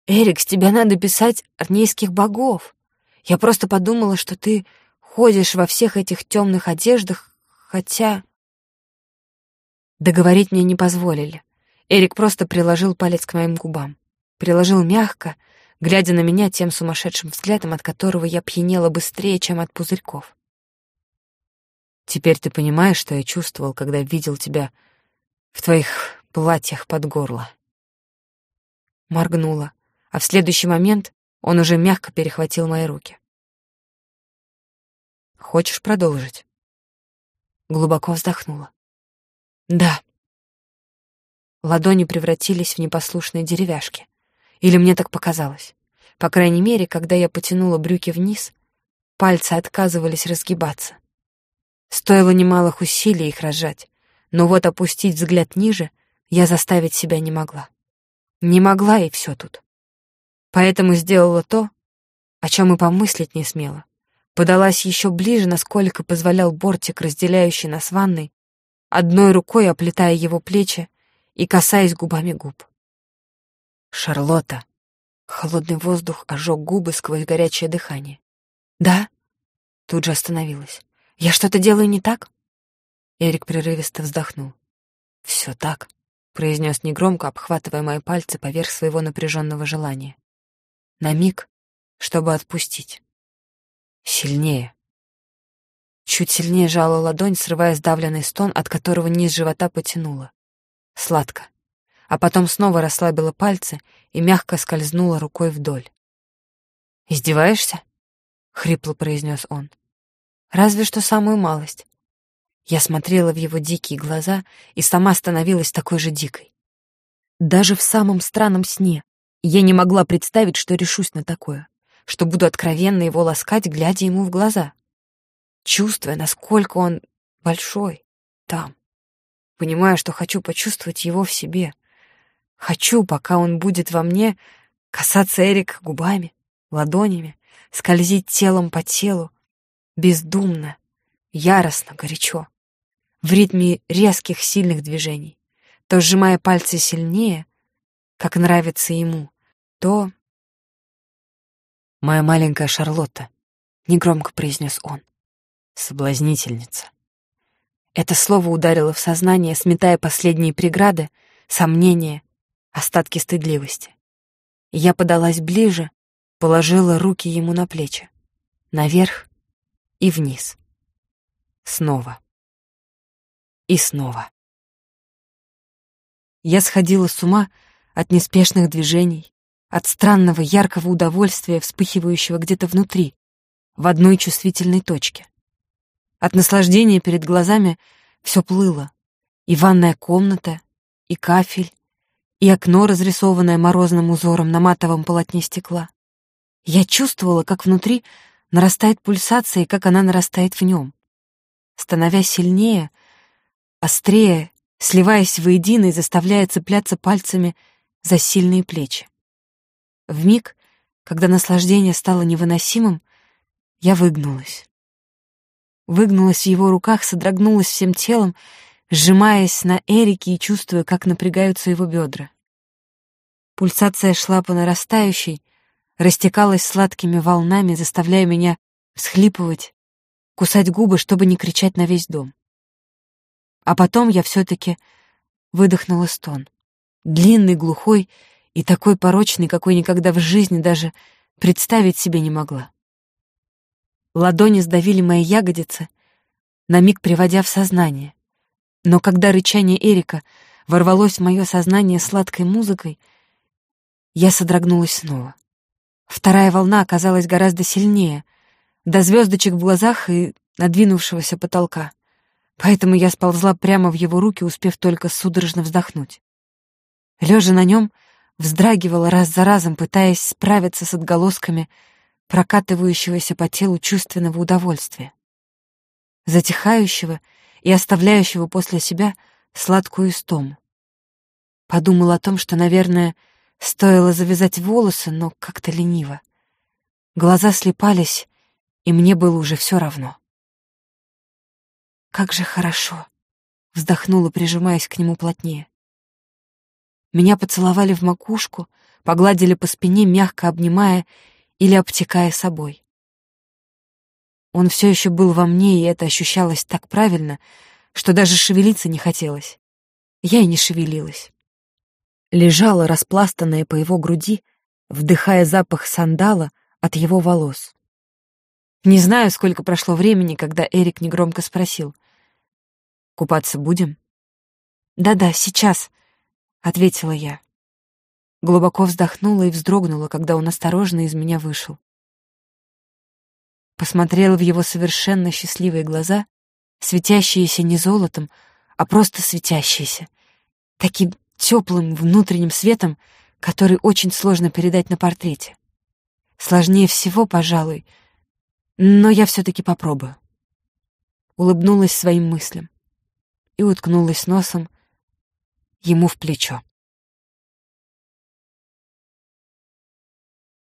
Эрик, с тебя надо писать армейских богов. Я просто подумала, что ты ходишь во всех этих темных одеждах, хотя... Договорить мне не позволили. Эрик просто приложил палец к моим губам. Приложил мягко, глядя на меня тем сумасшедшим взглядом, от которого я пьянела быстрее, чем от пузырьков. «Теперь ты понимаешь, что я чувствовал, когда видел тебя в твоих платьях под горло?» Моргнула, а в следующий момент он уже мягко перехватил мои руки. «Хочешь продолжить?» Глубоко вздохнула. Да. Ладони превратились в непослушные деревяшки. Или мне так показалось. По крайней мере, когда я потянула брюки вниз, Пальцы отказывались разгибаться. Стоило немалых усилий их разжать, но вот опустить взгляд ниже я заставить себя не могла. Не могла, и все тут. Поэтому сделала то, о чем и помыслить не смела. Подалась еще ближе, насколько позволял бортик, разделяющий нас ванной, одной рукой оплетая его плечи и касаясь губами губ. «Шарлотта!» Холодный воздух ожег губы сквозь горячее дыхание. «Да?» Тут же остановилась. «Я что-то делаю не так?» Эрик прерывисто вздохнул. «Все так», — произнес негромко, обхватывая мои пальцы поверх своего напряженного желания. На миг, чтобы отпустить. Сильнее. Чуть сильнее жала ладонь, срывая сдавленный стон, от которого низ живота потянуло. Сладко. А потом снова расслабила пальцы и мягко скользнула рукой вдоль. «Издеваешься?» — хрипло произнес он. «Разве что самую малость». Я смотрела в его дикие глаза и сама становилась такой же дикой. Даже в самом странном сне я не могла представить, что решусь на такое, что буду откровенно его ласкать, глядя ему в глаза, чувствуя, насколько он большой там, понимая, что хочу почувствовать его в себе. Хочу, пока он будет во мне, касаться Эрика губами, ладонями, скользить телом по телу, бездумно, яростно, горячо в ритме резких, сильных движений, то сжимая пальцы сильнее, как нравится ему, то... «Моя маленькая Шарлотта», — негромко произнес он, — «соблазнительница». Это слово ударило в сознание, сметая последние преграды, сомнения, остатки стыдливости. Я подалась ближе, положила руки ему на плечи, наверх и вниз. Снова. И снова. Я сходила с ума от неспешных движений, от странного яркого удовольствия, вспыхивающего где-то внутри, в одной чувствительной точке. От наслаждения перед глазами все плыло. И ванная комната, и кафель, и окно, разрисованное морозным узором на матовом полотне стекла. Я чувствовала, как внутри нарастает пульсация и как она нарастает в нем. Становясь сильнее — острее, сливаясь воедино и заставляя цепляться пальцами за сильные плечи. В миг, когда наслаждение стало невыносимым, я выгнулась. Выгнулась в его руках, содрогнулась всем телом, сжимаясь на Эрике и чувствуя, как напрягаются его бедра. Пульсация шла по нарастающей, растекалась сладкими волнами, заставляя меня всхлипывать, кусать губы, чтобы не кричать на весь дом. А потом я все-таки выдохнула стон. Длинный, глухой и такой порочный, какой никогда в жизни даже представить себе не могла. Ладони сдавили мои ягодицы, на миг приводя в сознание. Но когда рычание Эрика ворвалось в мое сознание сладкой музыкой, я содрогнулась снова. Вторая волна оказалась гораздо сильнее, до звездочек в глазах и надвинувшегося потолка поэтому я сползла прямо в его руки, успев только судорожно вздохнуть. Лежа на нем, вздрагивала раз за разом, пытаясь справиться с отголосками прокатывающегося по телу чувственного удовольствия, затихающего и оставляющего после себя сладкую истому. Подумала о том, что, наверное, стоило завязать волосы, но как-то лениво. Глаза слепались, и мне было уже все равно. «Как же хорошо!» — вздохнула, прижимаясь к нему плотнее. Меня поцеловали в макушку, погладили по спине, мягко обнимая или обтекая собой. Он все еще был во мне, и это ощущалось так правильно, что даже шевелиться не хотелось. Я и не шевелилась. Лежала, распластанная по его груди, вдыхая запах сандала от его волос. Не знаю, сколько прошло времени, когда Эрик негромко спросил. Купаться будем?» «Да-да, сейчас», — ответила я. Глубоко вздохнула и вздрогнула, когда он осторожно из меня вышел. Посмотрела в его совершенно счастливые глаза, светящиеся не золотом, а просто светящиеся, таким теплым внутренним светом, который очень сложно передать на портрете. Сложнее всего, пожалуй, Но я все-таки попробую. Улыбнулась своим мыслям и уткнулась носом ему в плечо.